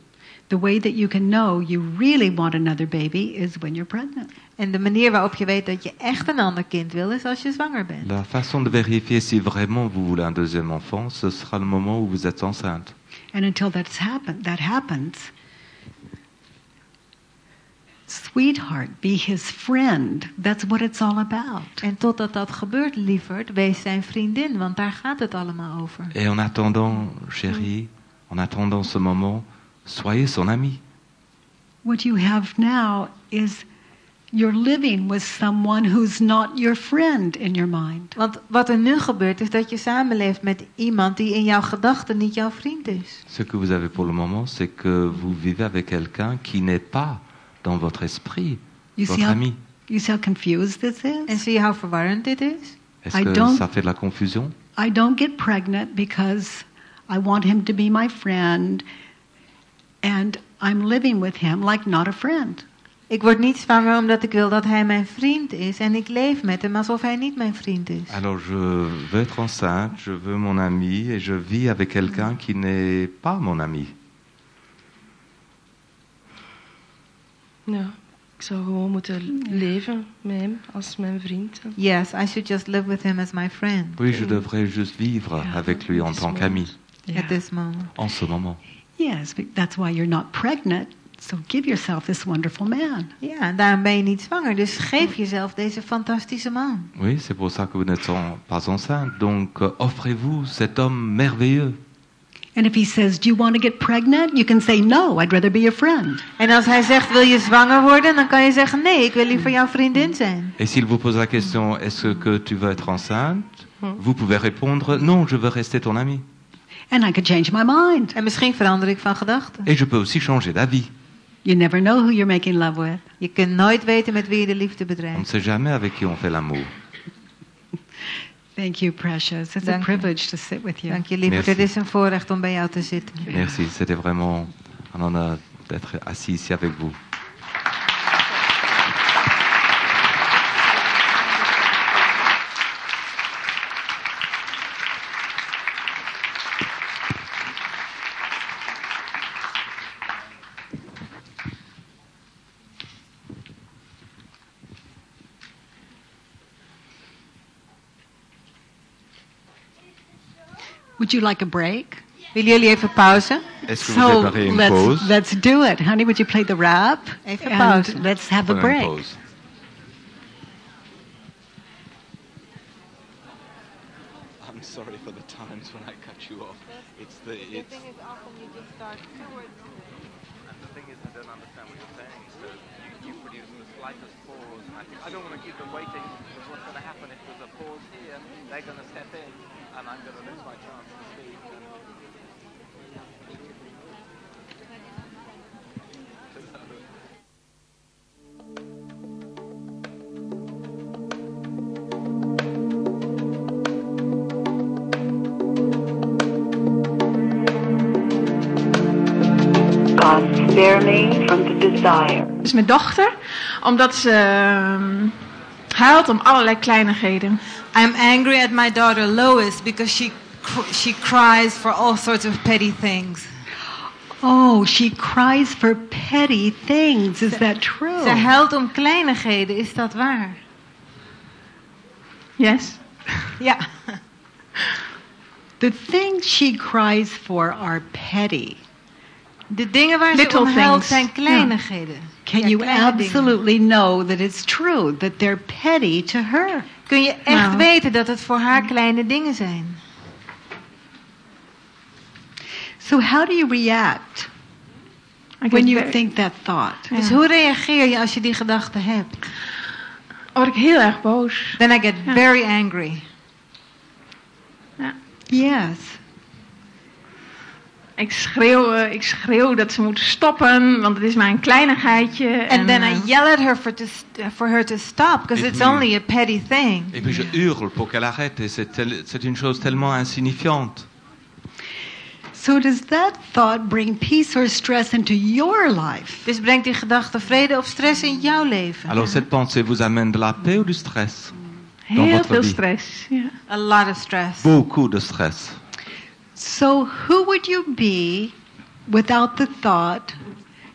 The way that you can know you really want another baby is when you're pregnant. En de manier waarop je weet dat je echt een ander kind wil, is als je zwanger bent. La façon de vérifier si vraiment vous voulez un deuxième enfant, ce sera le moment où vous êtes enceinte. And until that's happen, that happens, sweetheart, be his friend. That's what it's all about. En totdat dat gebeurt, lieverd, wees zijn vriendin, want daar gaat het allemaal over. Et en attendant, chérie, en attendant ce moment, soyez son ami. What you have now is you're living with someone who's not your friend in your mind. Want wat er nu gebeurt, is dat je samenleeft met iemand die in jouw gedachten niet jouw vriend is. Ce que vous avez pour le moment, c'est que vous vivez avec quelqu'un qui n'est pas dans votre esprit, You see votre how, ami. you see how confused this is? je hoe verwarrend dit is? Est-ce I que don't- ça fait de la confusion? I don't get pregnant because I want him to be my friend and I'm living with him like not a friend. Ik word niet zwanger omdat ik wil dat hij mijn vriend is en ik leef met hem alsof hij niet mijn vriend is. Alors je veux être enceinte, je veux mon ami et je vis avec quelqu'un qui n'est pas mon ami. Ja, ik zou gewoon moeten leven met hem als mijn vriend. Yes, I should just live with him as my friend Oui, je devrais juste vivre Yeah. avec lui en tant qu'ami, at this moment. en ce moment. Yes, but that's why you're not pregnant. So give yourself this wonderful man. Ja, en daarom ben je niet zwanger. Dus geef jezelf deze fantastische man. Oui, c'est pour ça que vous n'êtes pas enceinte. Donc euh, offrez-vous cet homme merveilleux. And if he says, Do you want to get pregnant? You can say, No, I'd rather be a friend. En als hij zegt, wil je zwanger worden? Dan kan je zeggen, nee, ik wil liever jouw vriendin zijn. Et s'il vous pose la question, est-ce que tu veux être enceinte? Vous pouvez répondre, non, je veux rester ton ami. And I could change my mind. En misschien verander ik van gedachten. Et je peux aussi changer d'avis. You never know who you're making love with. Je kunt nooit weten met wie je de liefde On ne sait jamais avec qui on fait l'amour. Thank you, precious. It's a Dank privilege to sit with you. Dank je, lieverd. Merci. Het is een voorrecht om bij jou te zitten. Merci, c'était vraiment un honneur d'être assis ici avec vous. Would you like a break? Willen jullie even pauze? Est-ce que vous So let's let's do it, honey. Would you play the rap? Even pauze. let's have a break. I'm sorry for the times when I cut you off. It's the it's. And the desire is mijn dochter, omdat ze ehm, huilt om allerlei kleinigheden. I'm angry at my daughter Lois because she she cries for all sorts of petty things. Oh, she cries for petty things. Is that true? Ze huilt om kleinigheden, is dat waar? Yes. Ja. The things she cries for are petty. De dingen waar ze om huilt zijn kleinigheden. Can you absolutely know that it's true that they're petty to her? Kun je echt Nou. weten dat het voor haar kleine dingen zijn? So how do you react when you think that thought? Dus hoe reageer je als je die gedachte hebt? word ik heel erg boos. Then I get very angry. Yes. Ik schreeuw, eh, ik schreeuw dat ze moeten stoppen, want het is maar een kleinigheidje. en, And then eh, I yell at her for, to st- for her to stop because it's puis- only a petty thing. Et puis je hurle pour qu'elle arrête, et c'est une chose tellement insignifiante. So does that thought bring peace or stress into your life? Dus brengt die gedachte vrede of stress in jouw leven? Alors cette pensée vous amène de la paix ou du stress dans heel votre veel vie. stress. Ja. A lot of stress. Beaucoup de stress. So who would you be without the thought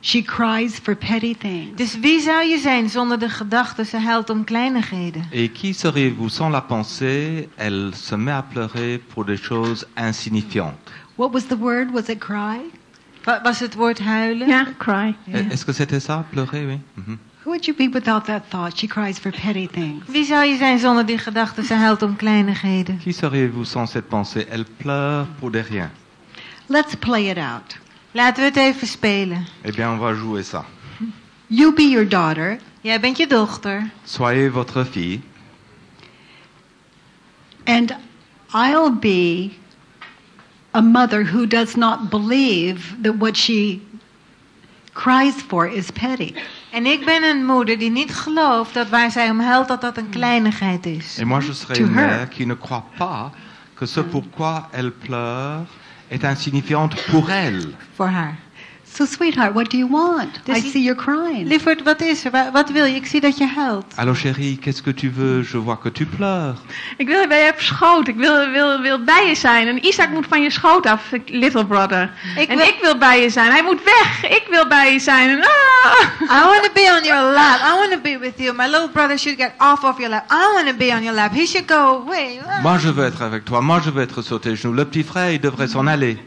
she cries for petty things? Dus wie zou je zijn zonder de gedachte ze huilt om kleinigheden? Et qui seriez-vous sans la pensée Elle se met à pleurer pour des choses insignifiantes. What was the word? Was it cry? Wa- Was het woord huilen? ja, cry. Ja. Est-ce que c'était ça, pleurer, oui Mhm. Who would you be without that thought? She cries for petty things. Wie zou je zijn zonder die gedachte ze huilt om kleinigheden? Qui seriez-vous sans cette pensée Elle pleure pour des riens. Let's play it out. Laten we het even spelen. Eh bien, on va jouer ça. You be your daughter, Jij bent je dochter Soyez votre fille, and I'll be a mother who does not believe that what she cries for is petty. En ik ben een moeder die niet gelooft dat waar zij om huilt dat dat een kleinigheid is. et moi je serai To une mère qui ne croit pas que ce pourquoi elle pleure est insignifiante pour elle. Voor haar. So, sweetheart, what do you want? Does I see you're crying. Lieverd, wat is er? Wa- Wat wil je? Ik zie dat je huilt. Alors chérie, qu'est-ce que tu veux Je vois que tu pleures. Ik wil bij je op schoot. Ik wil, wil, wil bij je zijn. En Isaac moet van je schoot af, little brother. Ik en wil- ik wil bij je zijn. Hij moet weg. Ik wil bij je zijn. En, ah! I want to be on your lap. I want to be with you. My little brother should get off of your lap. I want to be on your lap. He should go away. Ah. Moi je veux être avec toi, moi je veux être sur tes genoux. Le petit frère, il devrait s'en aller.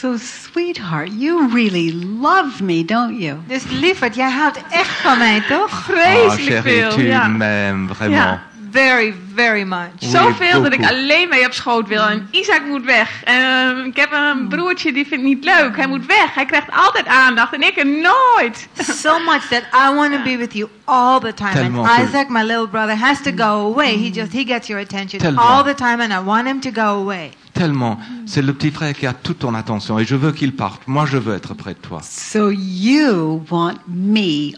So, sweetheart, you really love me, don't you? Dus lieverd, jij houdt echt van mij, toch? Oh Vreselijk chérie, veel. tu Ja. m'aimes vraiment. Ja. Very, very much. Oui, Zoveel dat ik beaucoup. alleen mee op schoot wil. En Isaac moet weg. En ik heb een broertje die vindt het niet leuk. Hij moet weg. Hij krijgt altijd aandacht. En ik er nooit. So much that I want to be with you all the time. Tellement and Isaac, my little brother, has to go away. He just he gets your attention Tellement. all the time, and I want him to go away. Tellement. C'est le petit frère qui a toute ton attention et je veux qu'il parte. Moi je veux être près de toi. So, you want me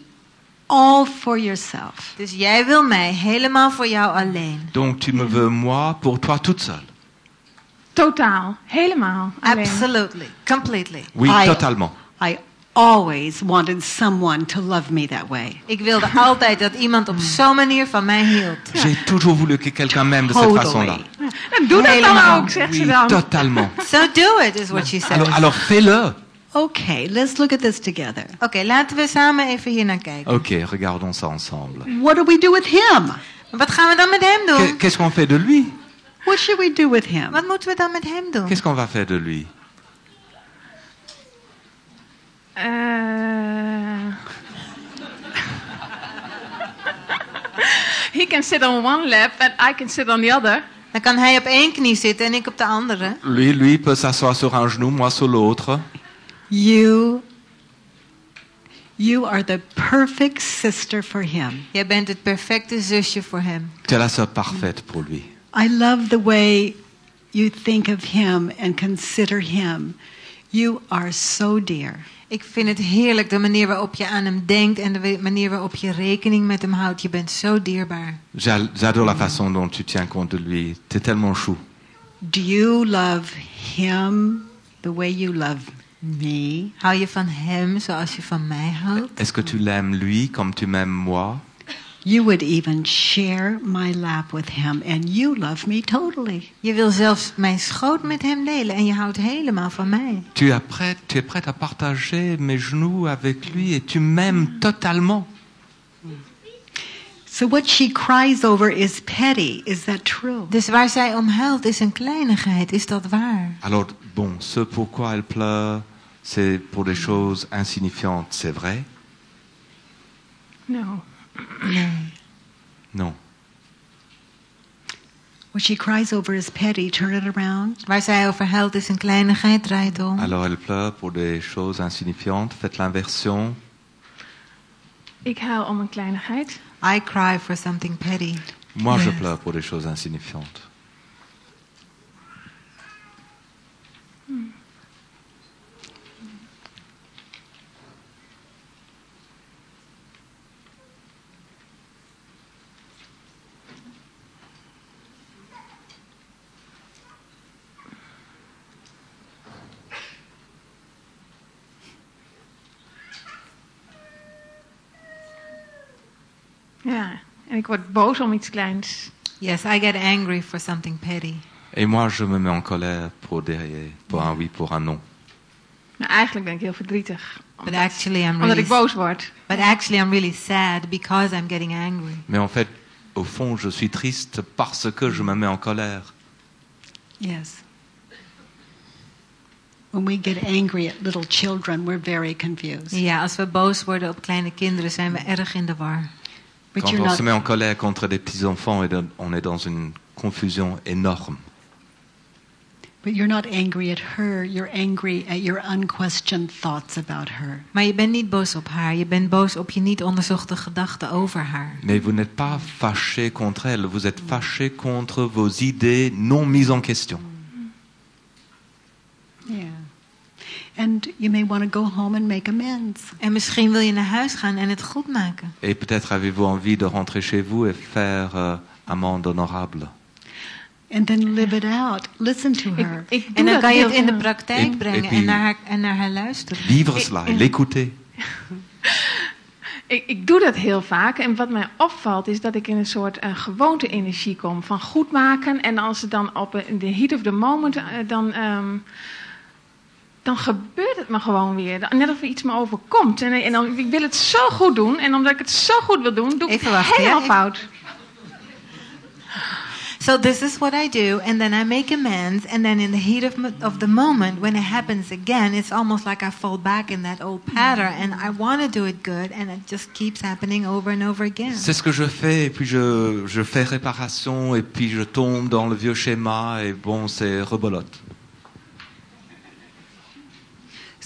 all for yourself. Dus jij wil mij helemaal voor jou alleen. Donc tu me veux moi pour toi toute seule. Totaal. Helemaal. Alleen. Absolutely, completely. Oui, I- totalement. I always wanted someone to love me that way. Ik wilde altijd dat iemand op zo'n manier van mij hield. J'ai toujours voulu que quelqu'un m'aime de cette façon-là. Nou, doe dat dan ook, zegt ze Oui, dan. totalement. So do it, is what she says. Alors, alors fais-le. Okay, let's look at this together. Oké, laten we samen even hier naar kijken. Ok, regardons ça ensemble. What do we do with him? Wat gaan we dan met hem doen? Qu'est-ce qu'on fait de lui What should we do with him? Wat moeten we dan met hem doen? Qu'est-ce qu'on va faire de lui Uh, he can sit on one lap and I can sit on the other. Dan kan hij op één knie zitten en ik op de andere. Lui, lui peut s'asseoir sur un genou, moi sur l'autre. You you are the perfect sister for him. Jij bent het perfecte zusje voor hem. Tu es la sœur parfaite pour lui. I love the way you think of him and consider him. You are so dear. Ik vind het heerlijk de manier waarop je aan hem denkt en de we- manier waarop je rekening met hem houdt. Je bent zo dierbaar. J'a- J'adore la façon dont tu tiens compte de lui. Tu es tellement chou. Do you love him the way you love me? Hou je van hem zoals je van mij houdt? Est-ce que tu l'aimes lui comme tu m'aimes moi You would even share my lap with him, and you love me totally. Je wil zelfs mijn schoot met hem delen en je houdt helemaal van mij. tu es, prête, tu es prête à partager mes genoux avec lui et tu m'aimes totalement. So, what she cries over is petty. Is that true? Dus waar zij om huilt is een kleinigheid. Is dat waar? Alors, bon, ce pourquoi elle pleure, c'est pour des choses insignifiantes, c'est vrai? No. Nee. Non. What she cries over is petty. Turn it around? Waar zij over huilt is een kleinigheid. Draai het om. Alors, elle pleure pour des choses insignifiantes. Faites l'inversion. Ik huil om een kleinigheid. I cry for something petty. Moi, je pleure pour des choses insignifiantes. Ja. En ik word boos om iets kleins. Yes, I get angry for something petty. Et moi, je me mets en colère pour, des, pour un oui, pour un non. Nou, eigenlijk ben ik heel verdrietig. But actually I'm Omdat really ik boos word. But actually I'm really sad because I'm getting angry. Mais en fait, au fond, je suis triste parce que je me mets en colère. Yes. When we get angry at little children, we're very confused. Ja, als we boos worden op kleine kinderen zijn we erg in de war. But Quand you're on se met not. en colère contre des petits-enfants, et de- on est dans une confusion énorme. But you're not angry at her. You're angry at your unquestioned thoughts about her. Maar je bent niet boos op haar. Je bent boos op je niet onderzochte gedachten over haar. Mais vous n'êtes pas fâché contre elle, vous êtes fâché contre vos idées non mises en question. Yeah. And you may want to go home and make amends. En misschien wil je naar huis gaan en het goed maken. Et peut-être avez-vous envie de rentrer chez vous et faire euh, amende honorable. And then live it out. Listen to Ik, her. ik doe En dan kan je het in de praktijk Et- brengen et en puis- naar, haar, en naar haar luisteren. Vivre cela l'écouter. Ik, ik doe dat heel vaak. En wat mij opvalt is dat ik in een soort eh, gewoonte-energie kom. Van goed maken. En als het dan op de heat of the moment... eh, dan, ehm, dan gebeurt het me gewoon weer. Dan- Net of er iets me overkomt. En, en dan, ik wil het zo goed doen. En omdat ik het zo goed wil doen, doe ik Even het wachten, helemaal ja? fout. So this is what I do, and then I make amends, and then in the heat of the moment, when it happens again, it's almost like I fall back in that old pattern, and I want to do it good, and it just keeps happening over and over again. C'est ce que je fais, et puis je, je fais réparation, et puis je tombe dans le vieux schéma, et bon, c'est rebolote.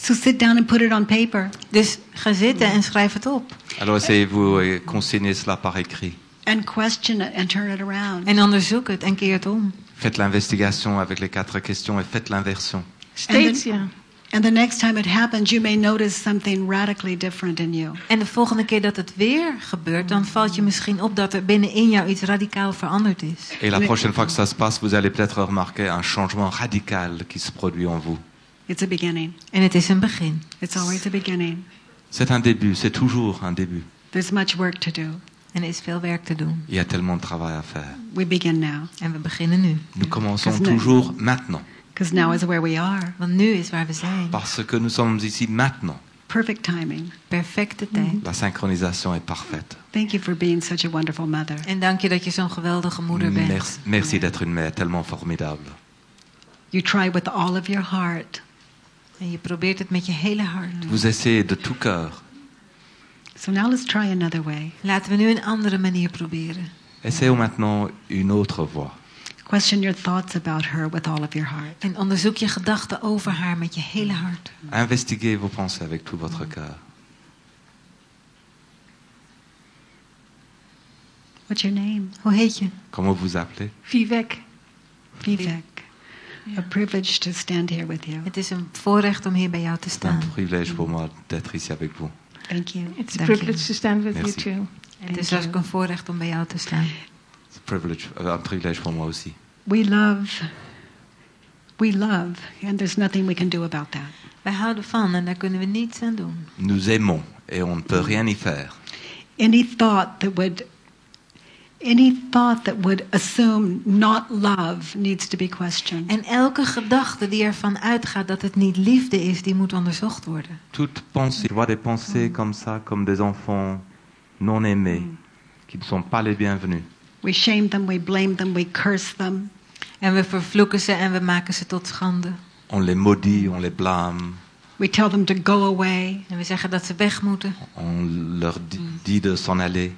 So sit down and put it on paper Dus ga zitten en schrijf het op. Alors essayez-vous et consignez cela par écrit. and question it and turn it around. En onderzoek het en keer het om. Faites l'investigation avec les quatre questions et faites l'inversion. Steeds, En ja. And the next time it happens, you may notice something radically different in you. En de volgende keer dat het weer gebeurt, dan valt je misschien op dat er binnenin jou iets radicaal veranderd is. Et la prochaine fois que ça se passe, vous allez peut-être remarquer un changement radical qui se produit en vous. It's a beginning. En het is een begin. It's always a beginning. C'est un début, c'est toujours un début. There's much work to do. En er is veel werk te doen. Il y a tellement de travail à faire. We begin now. En we beginnen nu. Nous commençons Because now- toujours maintenant. Because now is where we are. Want nu is waar we zijn. Parce que nous sommes ici maintenant. Perfect timing. Perfecte tijd. La synchronisation est parfaite. Thank you for being such a wonderful mother. En dank je dat je zo'n geweldige moeder bent. Merci, merci d'être une mère tellement formidable. You try with all of your heart. En je probeert het met je hele hart. Vous essayez de tout cœur. So now let's try another way. Laten we nu een andere manier proberen. Essayons maintenant une autre voie. Question your thoughts about her with all of your heart. En onderzoek je gedachten over haar met je hele hart. Investiguez vos pensées avec tout votre cœur. What's your name? Hoe heet je? Comment vous appelez Vivek. Vivek. A privilege to stand here with you. Het is een voorrecht om hier bij jou te C'est un privilège pour moi d'être ici avec vous. Thank you. It's a privilege to stand with Merci. you too. En het is ook een voorrecht om bij jou te staan. C'est un privilège, un privilège pour moi aussi. We love. We love, and there's nothing we can do about that. Wij houden van en daar kunnen we niets aan doen. Nous aimons et on ne peut rien y faire. Any thought that would any thought that would assume not love needs to be questioned. En elke gedachte die ervan uitgaat dat het niet liefde is, die moet onderzocht worden. Toute pensée, je vois des pensées comme ça, comme des enfants non aimés, qui ne sont pas les bienvenus. We shame them, we blame them, we curse them. En we vervloeken ze en we maken ze tot schande. On les maudit, on les blâme, We tell them to go away. En we zeggen dat ze weg moeten. on leur di- dit de s'en aller.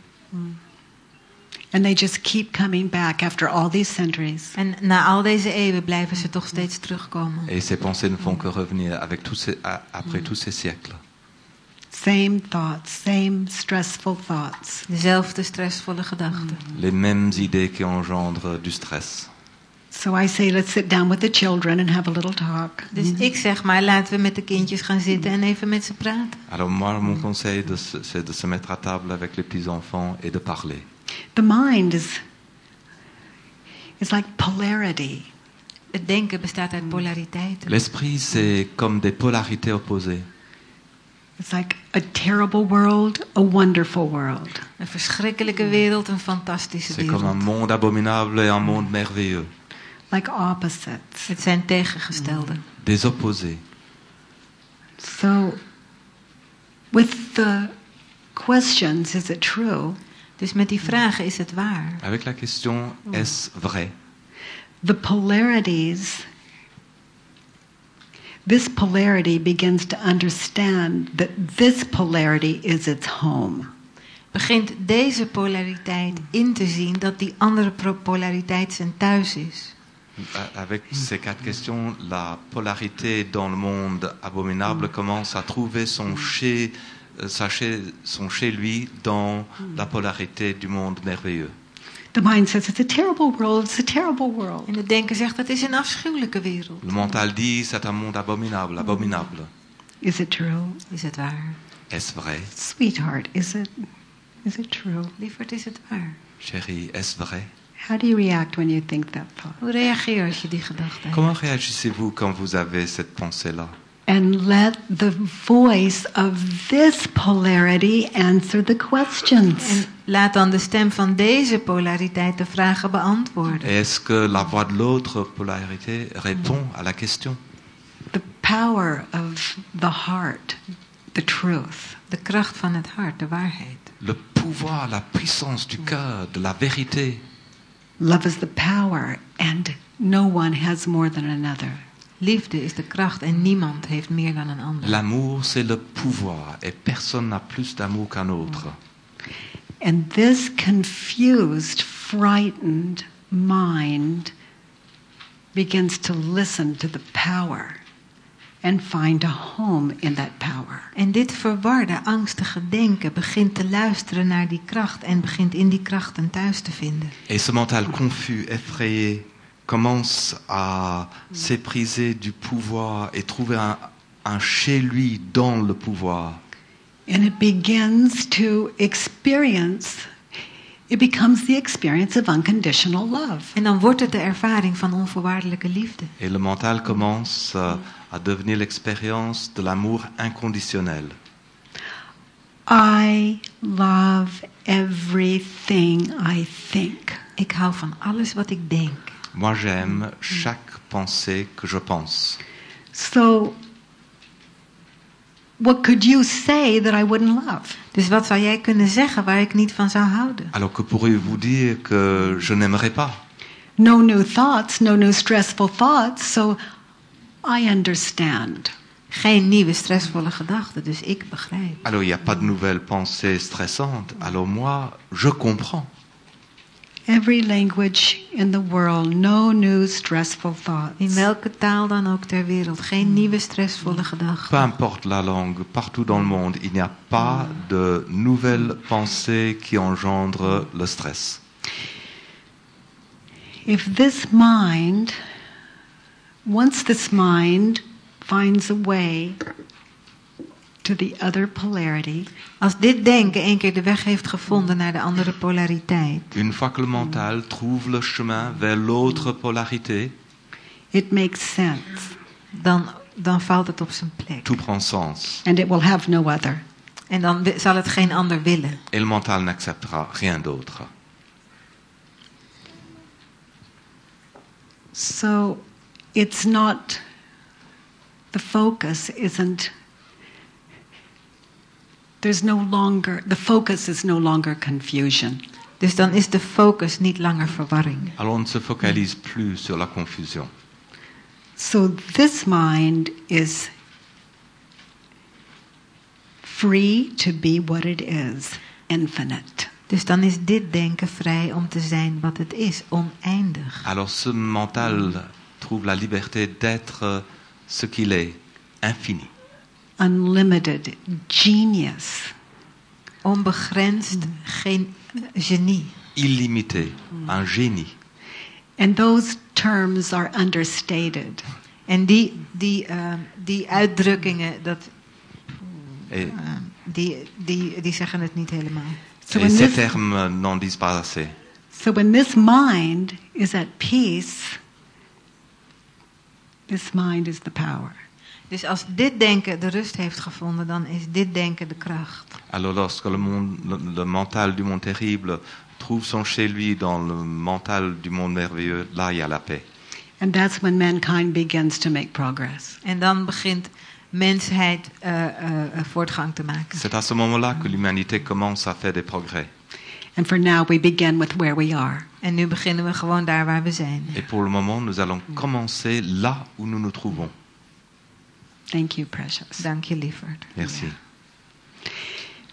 And they just keep coming back after all these centuries. En na al deze eeuwen blijven ze toch steeds terugkomen. Et ces pensées ne font que revenir avec tous ces, a- après tous ces siècles. Same thoughts, same stressful thoughts. Dezelfde stressvolle gedachten. Les mêmes idées qui engendrent du stress. So I say, let's sit down with the children and have a little talk. Dus ik zeg maar, laten we met de kindjes gaan zitten en even met ze praten. Alors moi, mon conseil, c'est de se mettre à table avec les petits-enfants et de parler. The mind is is like polarity. Het denken bestaat uit polariteiten. L'esprit, c'est comme des polarités opposées. It's like a terrible world, a wonderful world. Een verschrikkelijke wereld, een fantastische C'est comme un monde abominable et un monde merveilleux. Like opposites. Het zijn tegengestelde. Mm. Des opposés. So with the questions, is it true? Dus met die vragen is het waar. Avec la question, est-ce vrai The polarities this polarity begins to understand that this polarity is its home. Begint deze polariteit in te zien dat die andere polariteit zijn thuis is. Avec ces quatre questions, la polarité dans le monde abominable commence à trouver son chez, euh, sa chez, son chez lui dans la polarité du monde merveilleux. The mind says it's a terrible world, it's a terrible world. En het denken zegt dat is een afschuwelijke wereld. Le mental dit c'est un monde abominable, abominable. Is it true? Is het waar? Est-ce vrai? Sweetheart, is it is it true? Lieverd, is het waar? Chérie, est-ce vrai? How do you react when you think that thought? Hoe reageer je als je die gedachte hebt? Comment réagissez-vous quand vous avez cette pensée-là? And let the voice of this polarity answer the questions. En laat dan de stem van deze polariteit de vragen beantwoorden. Et est-ce que la voix de l'autre polarité répond à la question The power of the heart, the truth. De kracht van het hart, de waarheid. Le pouvoir, la puissance du cœur, de la vérité. Love is the power, and no one has more than another. Liefde is de kracht en niemand heeft meer dan een ander. L'amour, c'est le pouvoir, et personne n'a plus d'amour qu'un autre. And this confused, frightened mind begins to listen to the power and find a home in that power. En dit verwarde, angstige denken begint te luisteren naar die kracht en begint in die kracht een thuis te vinden. Et ce mental confus, effrayé, commence à s'épriser du pouvoir et trouver un, un chez lui dans le pouvoir. And it begins to experience, it becomes the experience of unconditional love. En dan wordt het de ervaring van onvoorwaardelijke liefde. Et le mental commence euh, à devenir l'expérience de l'amour inconditionnel. I love everything I think. Ik hou van alles wat ik denk. Moi, j'aime chaque pensée que je pense. So what could you say that I wouldn't love? Dus wat zou jij kunnen zeggen waar ik niet van zou houden? Alors que pourriez-vous dire que je n'aimerais pas? No new thoughts, no new stressful thoughts, so I understand. Geen nieuwe stressvolle gedachten, dus ik begrijp. Alors il n'y a pas de nouvelles pensées stressantes. Alors moi, je comprends. Every language in the world, no new stressful thoughts. In welke taal dan ook ter wereld, geen nieuwe stressvolle Peu importe la langue, partout dans le monde, il n'y a pas de nouvelles pensées qui engendrent le stress. If this mind, once this mind finds a way to the other polarity, Als dit denken een keer de weg heeft gevonden naar de andere polariteit, Une fois que le mental trouve le chemin vers l'autre polarité, it makes sense dan, dan valt het op zijn plek. tout prend sens. and it will have no other. En dan zal het geen ander willen. Et le mental n'acceptera rien d'autre. So it's not, the focus isn't, there's no longer, the focus is no longer confusion. Dus dan is de focus niet langer verwarring. Alors on ne se focalise plus sur la confusion. So this mind is free to be what it is, infinite. Dus dan is dit denken vrij om te zijn wat het is, oneindig. Alors ce mental trouve la liberté d'être ce qu'il est, infini. Unlimited genius. Onbegrensd, geen genie. illimité, un génie. And those terms are understated. En die, die, eh, die uitdrukkingen, dat, Et, eh, die, die, die zeggen het niet helemaal. So et when, ces termes n'en disent pas assez. so when this mind is at peace, this mind is the power. Dus als dit denken de rust heeft gevonden, dan is dit denken de kracht. Alors lorsque le, monde, le, le mental du monde terrible trouve son chez lui dans le mental du monde merveilleux, là il y a la paix. And that's when mankind begins to make progress. En dan begint mensheid eh, eh, eh, voortgang te maken. C'est à ce moment-là que l'humanité commence à faire des progrès. And for now, we begin with where we are. En nu beginnen we gewoon daar waar we zijn. Et pour le moment, nous allons commencer là où nous nous trouvons. Thank you, precious. Dank je, lieverd. Merci.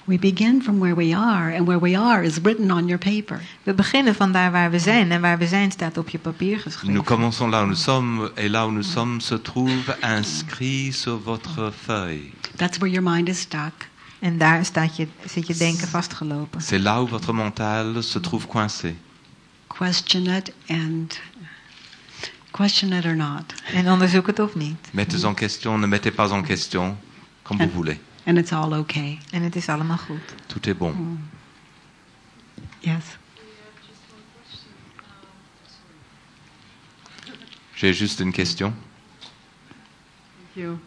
We begin from where we are, and where we are is written on your paper. We beginnen van daar waar we zijn. En waar we zijn staat op je papier Nous geschreven. commençons là où nous sommes, et là où nous sommes se trouve inscrit sur votre feuille. That's where your mind is stuck. En daar staat je, zit je denken vastgelopen. C'est là où votre mental se trouve coincé. Question it and question it or not. En onderzoek het of niet. Mettez en question, ne mettez pas en question, comme vous voulez. And it's all okay. En het is allemaal goed. Tout est bon. Yes. J'ai juste une question. Thank you.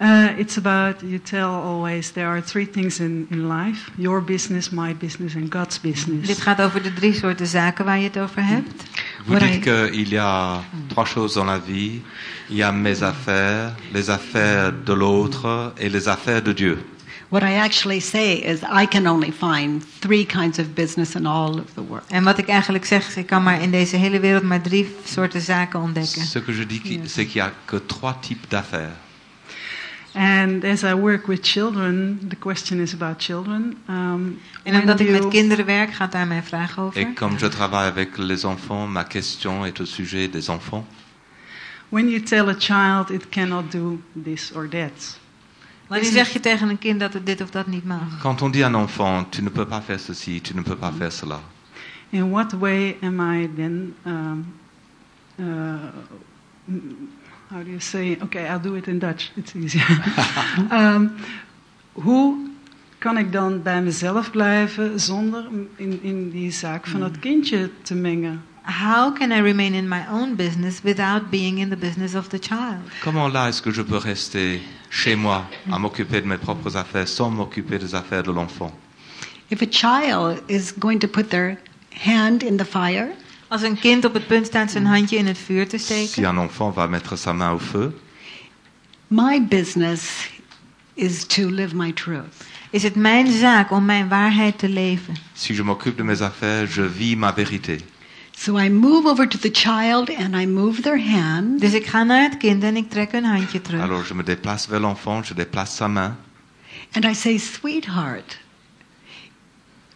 Uh, it's about, you tell always there are three things in, in life your business, my business, and God's business. Dit gaat over de drie soorten zaken waar je het over hebt. Vous What I- dites qu'il y a trois choses dans la vie. Il y a mes affaires, les affaires de l'autre et les affaires de Dieu. What I actually say is I can only find three kinds of business in all of the world. En wat ik eigenlijk zeg is, ik kan maar in deze hele wereld maar drie soorten zaken ontdekken. Ce que je dis, c'est qu'il y a que trois types d'affaires. And as I work with children, the question is about children. Um, En omdat ik when met you- kinderen werk, gaat daar mijn vraag over. Et comme je travaille avec les enfants, ma question est au sujet des enfants. When you tell a child it cannot do this or that, Wanneer zeg je tegen een kind dat het dit of dat niet mag? Quand on dit à un enfant, tu ne peux pas faire ceci, tu ne peux pas faire cela, in what way am I then? Um, uh, how do you say? Okay, I'll do it in Dutch. It's easier. um, hoe kan ik dan bij mezelf blijven zonder in, in die zaak van het kindje te mengen? How can I remain in my own business without being in the business of the child? comment là est-ce que je peux rester chez moi à m'occuper de mes propres affaires sans m'occuper des affaires de l'enfant If a child is going to put their hand in the fire, Als een kind op het punt staat zijn handje in het vuur te Si steken, un enfant va mettre sa main au feu, my business is to live my truth. is het mijn zaak om mijn waarheid te leven. Si je m'occupe de mes affaires, je vis ma vérité. So I move over to the child and I move their hand. Dus ik ga naar het kind en ik trek hun handje terug. Alors je me déplace vers l'enfant, je déplace sa main. And I say, Sweetheart,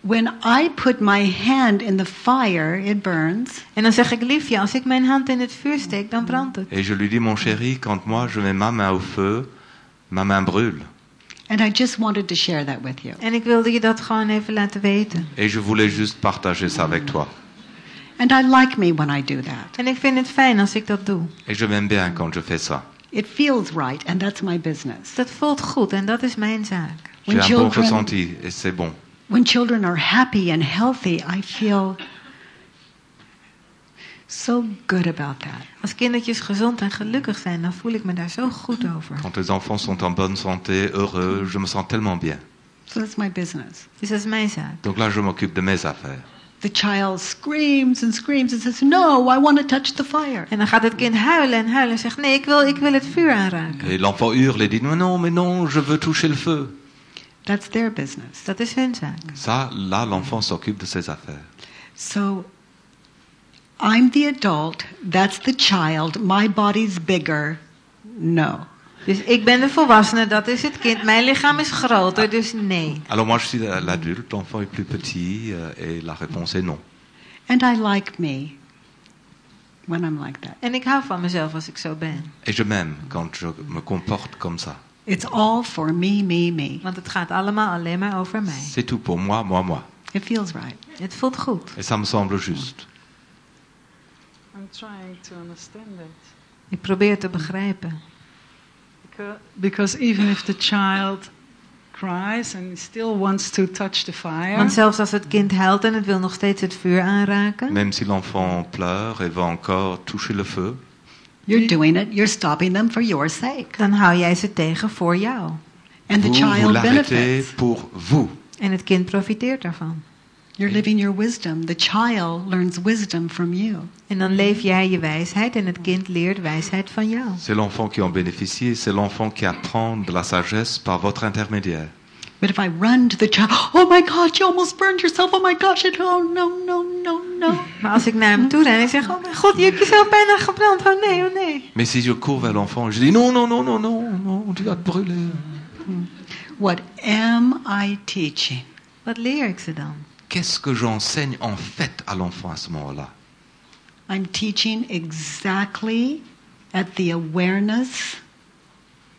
when I put my hand in the fire, it burns. En dan zeg ik, liefje, als ik mijn hand in het vuur steek, dan brandt het. Et je lui dis, mon chéri, quand moi je mets ma main au feu, ma main brûle. And I just wanted to share that with you. En ik wilde je dat gewoon even laten weten. Et je voulais juste partager ça avec toi. And I like me when I do that. En ik vind het fijn als ik dat doe. Et je m'aime bien quand je fais ça. It feels right, and that's my business. Dat voelt goed en dat is mijn zaak. J'ai un bon ressenti et c'est bon. When children are happy and healthy, I feel so good about that. Als kindertjes gezond en gelukkig zijn, dan voel ik me daar zo goed over. Quand les enfants sont en bonne santé, heureux, je me sens tellement bien. So that's my business. Dus dat is mijn zaak. Donc là, je m'occupe de mes affaires. The child screams and screams and says, No, I want to touch the fire. En dan gaat het kind huilen en huilen en zegt: Nee, ik wil, ik wil het vuur aanraken. Et l'enfant hurle et dit non, non, mais non, je veux toucher le feu. That's their business. Dat is hun zaak. Ça, là, l'enfant s'occupe de ses affaires. So I'm the adult, that's the child, my body's bigger. No. Dus ik ben de volwassene, dat is het kind. Mijn lichaam is groter, dus nee. Alors moi, je suis l'adulte, l'enfant est plus petit, euh, et la réponse est non. And I like me when I'm like that. En ik hou van mezelf als ik zo ben. Et je m'aime quand je me comporte comme ça. It's all for me, me, me. Want het gaat allemaal alleen maar over mij. C'est tout pour moi, moi, moi. It feels right. Het voelt goed. Et ça me semble juste. I'm trying to understand it. Ik probeer te begrijpen. Because, because even if the child cries and still wants to touch the fire, Want zelfs als het kind huilt en het wil nog steeds het vuur aanraken. Même si l'enfant pleure et va encore toucher le feu, You're doing it, you're stopping them for your sake. Dan hou jij ze tegen voor jou. And the vous, vous child l'arrêtez benefits. pour vous. En het kind profiteert daarvan. You're living your wisdom. The child learns wisdom from you. En dan leef jij je wijsheid en het kind leert wijsheid van jou. C'est l'enfant qui en bénéficie, c'est l'enfant qui apprend de la sagesse par votre intermédiaire. But if I run to the child, oh my God, you almost burned yourself. Oh my gosh, it, oh no, no, no, no. Maar als ik naar hem toe ren en ik zeg: Oh mijn god, je hebt jezelf bijna gebrand. Oh nee, oh nee. Mais si je cours vers l'enfant, je dis non, non, non, non, non, non, tu vas te brûler. What am I teaching? Wat leer ik ze dan? Qu'est-ce que j'enseigne en fait à l'enfant à ce moment-là I'm teaching exactly at the awareness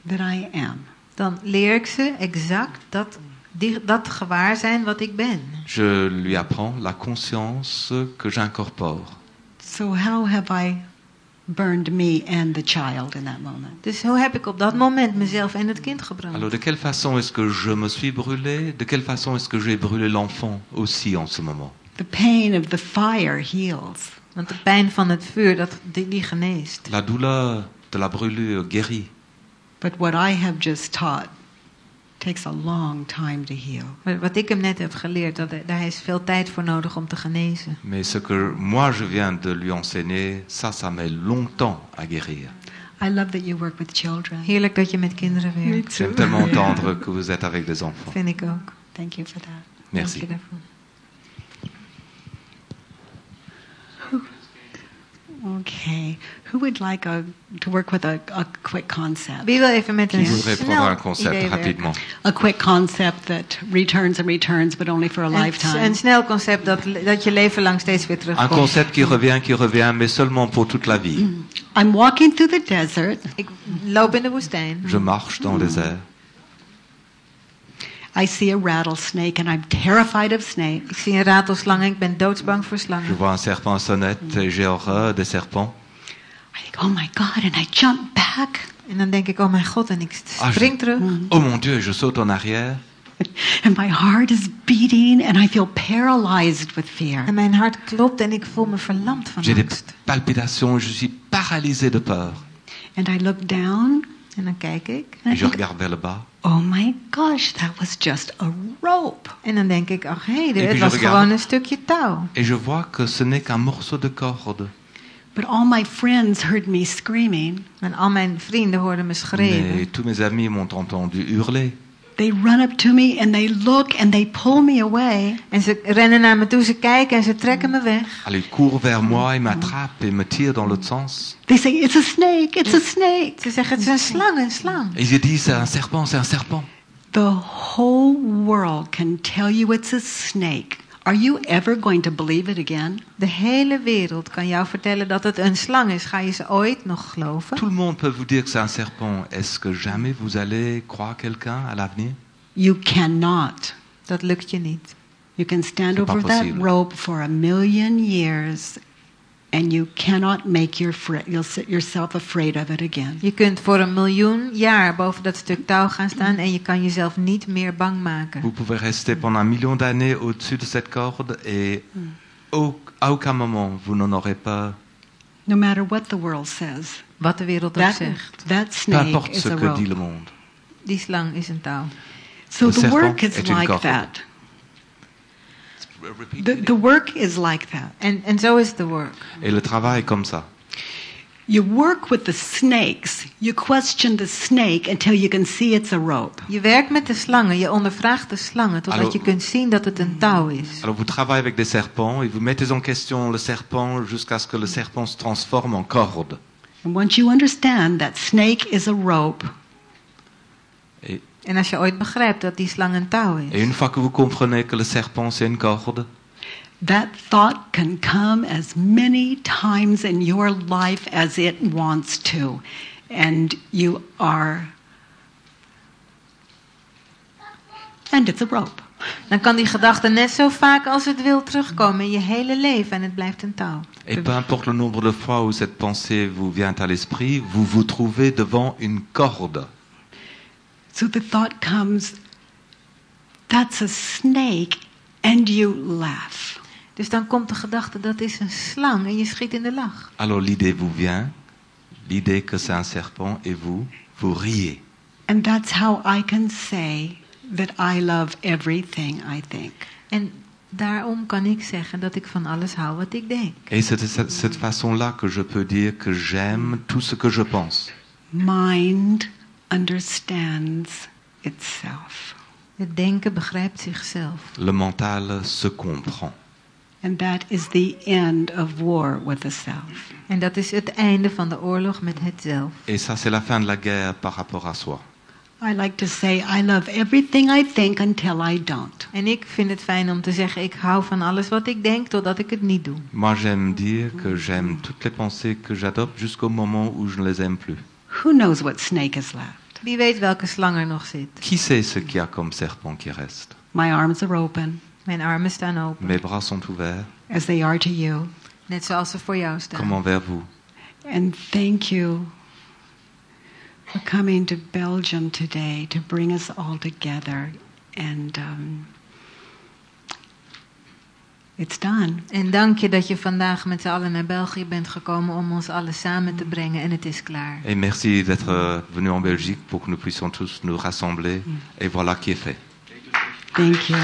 that I am. Dan leer ik ze exact dat, dat gewaar zijn wat ik ben. Je lui apprends la conscience que j'incorpore. So, how have I burned me and the child in that moment? Dus hoe heb ik op dat moment mezelf en het kind gebrand? Alors de quelle façon est-ce que je me suis brûlé? De quelle façon est-ce que j'ai brûlé l'enfant aussi en ce moment? The pain of the fire heals. Want de pijn van het vuur, dat, die, die geneest. La douleur de la brûlure guérit. But what I have just taught takes a long time to heal. Maar wat ik hem net heb geleerd, dat, daar is veel tijd voor nodig om te genezen. Mais ce que moi je viens de lui enseigner, ça, ça met longtemps à guérir. I love that you work with children. Heerlijk dat je met kinderen werkt. J'aime tellement entendre que vous êtes avec des enfants. Vind ik ook. Thank you for that. Dank je Merci. daarvoor. Okay. Who would like a, to work with a, a quick concept? Je voudrais prendre un concept rapidement? A quick concept that returns and returns, but only for a lifetime. een snel concept dat, dat je leven lang steeds weer Un terugkomt. concept qui revient, qui revient, mais seulement pour toute la vie. I'm walking through the desert. Ik loop in de woestijn. Je marche dans le désert. I see a rattlesnake, and I'm terrified of snakes. Ik zie een ratelslang en ik ben doodsbang voor Je slangen. vois un serpent sonnette et j'ai horreur des serpents. I think, oh my God, and I jump back. En dan denk ik, oh mijn god, en ik Ah, spring je- terug. Oh mon Dieu, je saute en arrière. And my heart is beating, and I feel paralyzed with fear. En mijn hart klopt en ik voel me verlamd van J'ai des angst. palpitations, je suis paralysé de peur. And I look down, En dan kijk ik. Et je le bas. oh my gosh, that was just a rope. En dan denk ik, ach hé, puis het was gewoon een stukje touw. Et je vois que ce n'est qu'un morceau de corde. But all my friends heard me screaming. En al mijn vrienden hoorden me schreeuwen. Mais tous mes amis m'ont entendu hurler. They run up to me and they look and they pull me away. En ze rennen naar me toe, ze kijken en ze trekken me weg. Alors ils courent vers moi, ils m'attrapent et me tirent dans l'autre sens. They say, It's a snake, it's a snake. Ze zeggen, het is een slang, een slang. Et c'est un serpent, c'est un serpent. The whole world can tell you it's a snake. Are you ever going to believe it again? De hele wereld kan jou vertellen dat het een slang is. Ga je ze ooit nog geloven? Tout le monde peut vous dire que c'est un serpent. Est-ce que jamais vous allez croire quelqu'un à l'avenir You cannot. Dat lukt je niet. You can stand over that rope for a million years and you cannot make your yourself afraid of it again. Je kunt voor een miljoen jaar boven dat stuk touw gaan staan en je kan jezelf niet meer bang maken. Vous pouvez rester pendant un million d'années au-dessus de cette corde et au- à aucun moment vous n'en aurez pas. No matter what the world says. Wat de wereld ook That, zegt. that Peu snake is a que dit rope. le monde. Die slang is een touw. So the work is like that. The, the work is like that. En, en zo is the work. Et le travail est comme ça. You work with the snakes. You question the snake until you can see it's a rope. Je werkt met de slangen, je ondervraagt de slangen totdat Hallo. je kunt zien dat het een touw is. Alors vous travaillez avec des serpents et vous mettez en question le serpent jusqu'à ce que le serpent se transforme en corde. And once you understand that snake is a rope, Et, En als je ooit begrijpt dat die slang een touw is, une fois que vous comprenez que le serpent c'est une corde, that thought can come as many times in your life as it wants to. And you are. And it's a rope. dan kan die gedachte net zo vaak als het wil terugkomen in je hele leven en het blijft een touw. et peu importe le nombre de fois où cette pensée vous vient à l'esprit, vous vous trouvez devant une corde. So the thought comes, that's a snake, and you laugh. Dus dan komt de gedachte dat is een slang en je schiet in de lach. Alors l'idée vous vient, l'idée que c'est un serpent et vous, vous riez. And that's how I can say that I love everything I think. En daarom kan ik zeggen dat ik van alles hou wat ik denk. Et c'est de cette, cette façon-là que je peux dire que j'aime tout ce que je pense. Mind understands itself. Het denken begrijpt zichzelf. Le mental se comprend. And that is the end of war with the self. En dat is het einde van de oorlog met het zelf. Et ça, c'est la fin de la guerre par rapport à soi. I like to say I love everything I think until I don't. En ik vind het fijn om te zeggen, ik hou van alles wat ik denk totdat ik het niet doe. Moi, j'aime dire que j'aime toutes les pensées que j'adopte jusqu'au moment où je ne les aime plus. Who knows what snake is left? Wie weet welke slang er nog zit. Qui sait ce qu'il y a comme serpent qui reste My arms are open, Mijn armen staan open, Mes bras sont ouverts, as they are to you. net zoals ze voor jou staan. comme envers vous. And thank you for coming to Belgium today to bring us all together. And um, it's done. En dank je dat je vandaag met z'n allen naar België bent gekomen om ons allen samen te brengen en het is klaar. Et merci d'être euh, venu en Belgique pour que nous puissions tous nous rassembler. Et voilà qui est fait. Thank you.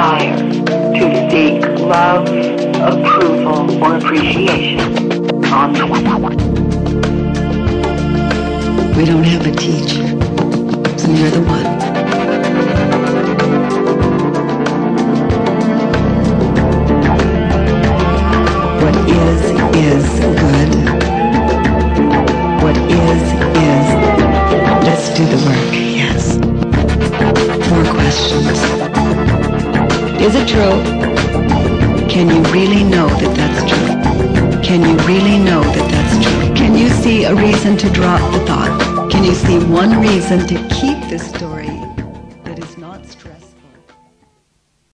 Desire to seek love, approval, or appreciation. Amen. We don't have a teacher, so you're the one. True? Can you really know that that's true? Can you really know that that's true? Can you see a reason to drop the thought? Can you see one reason to keep this story?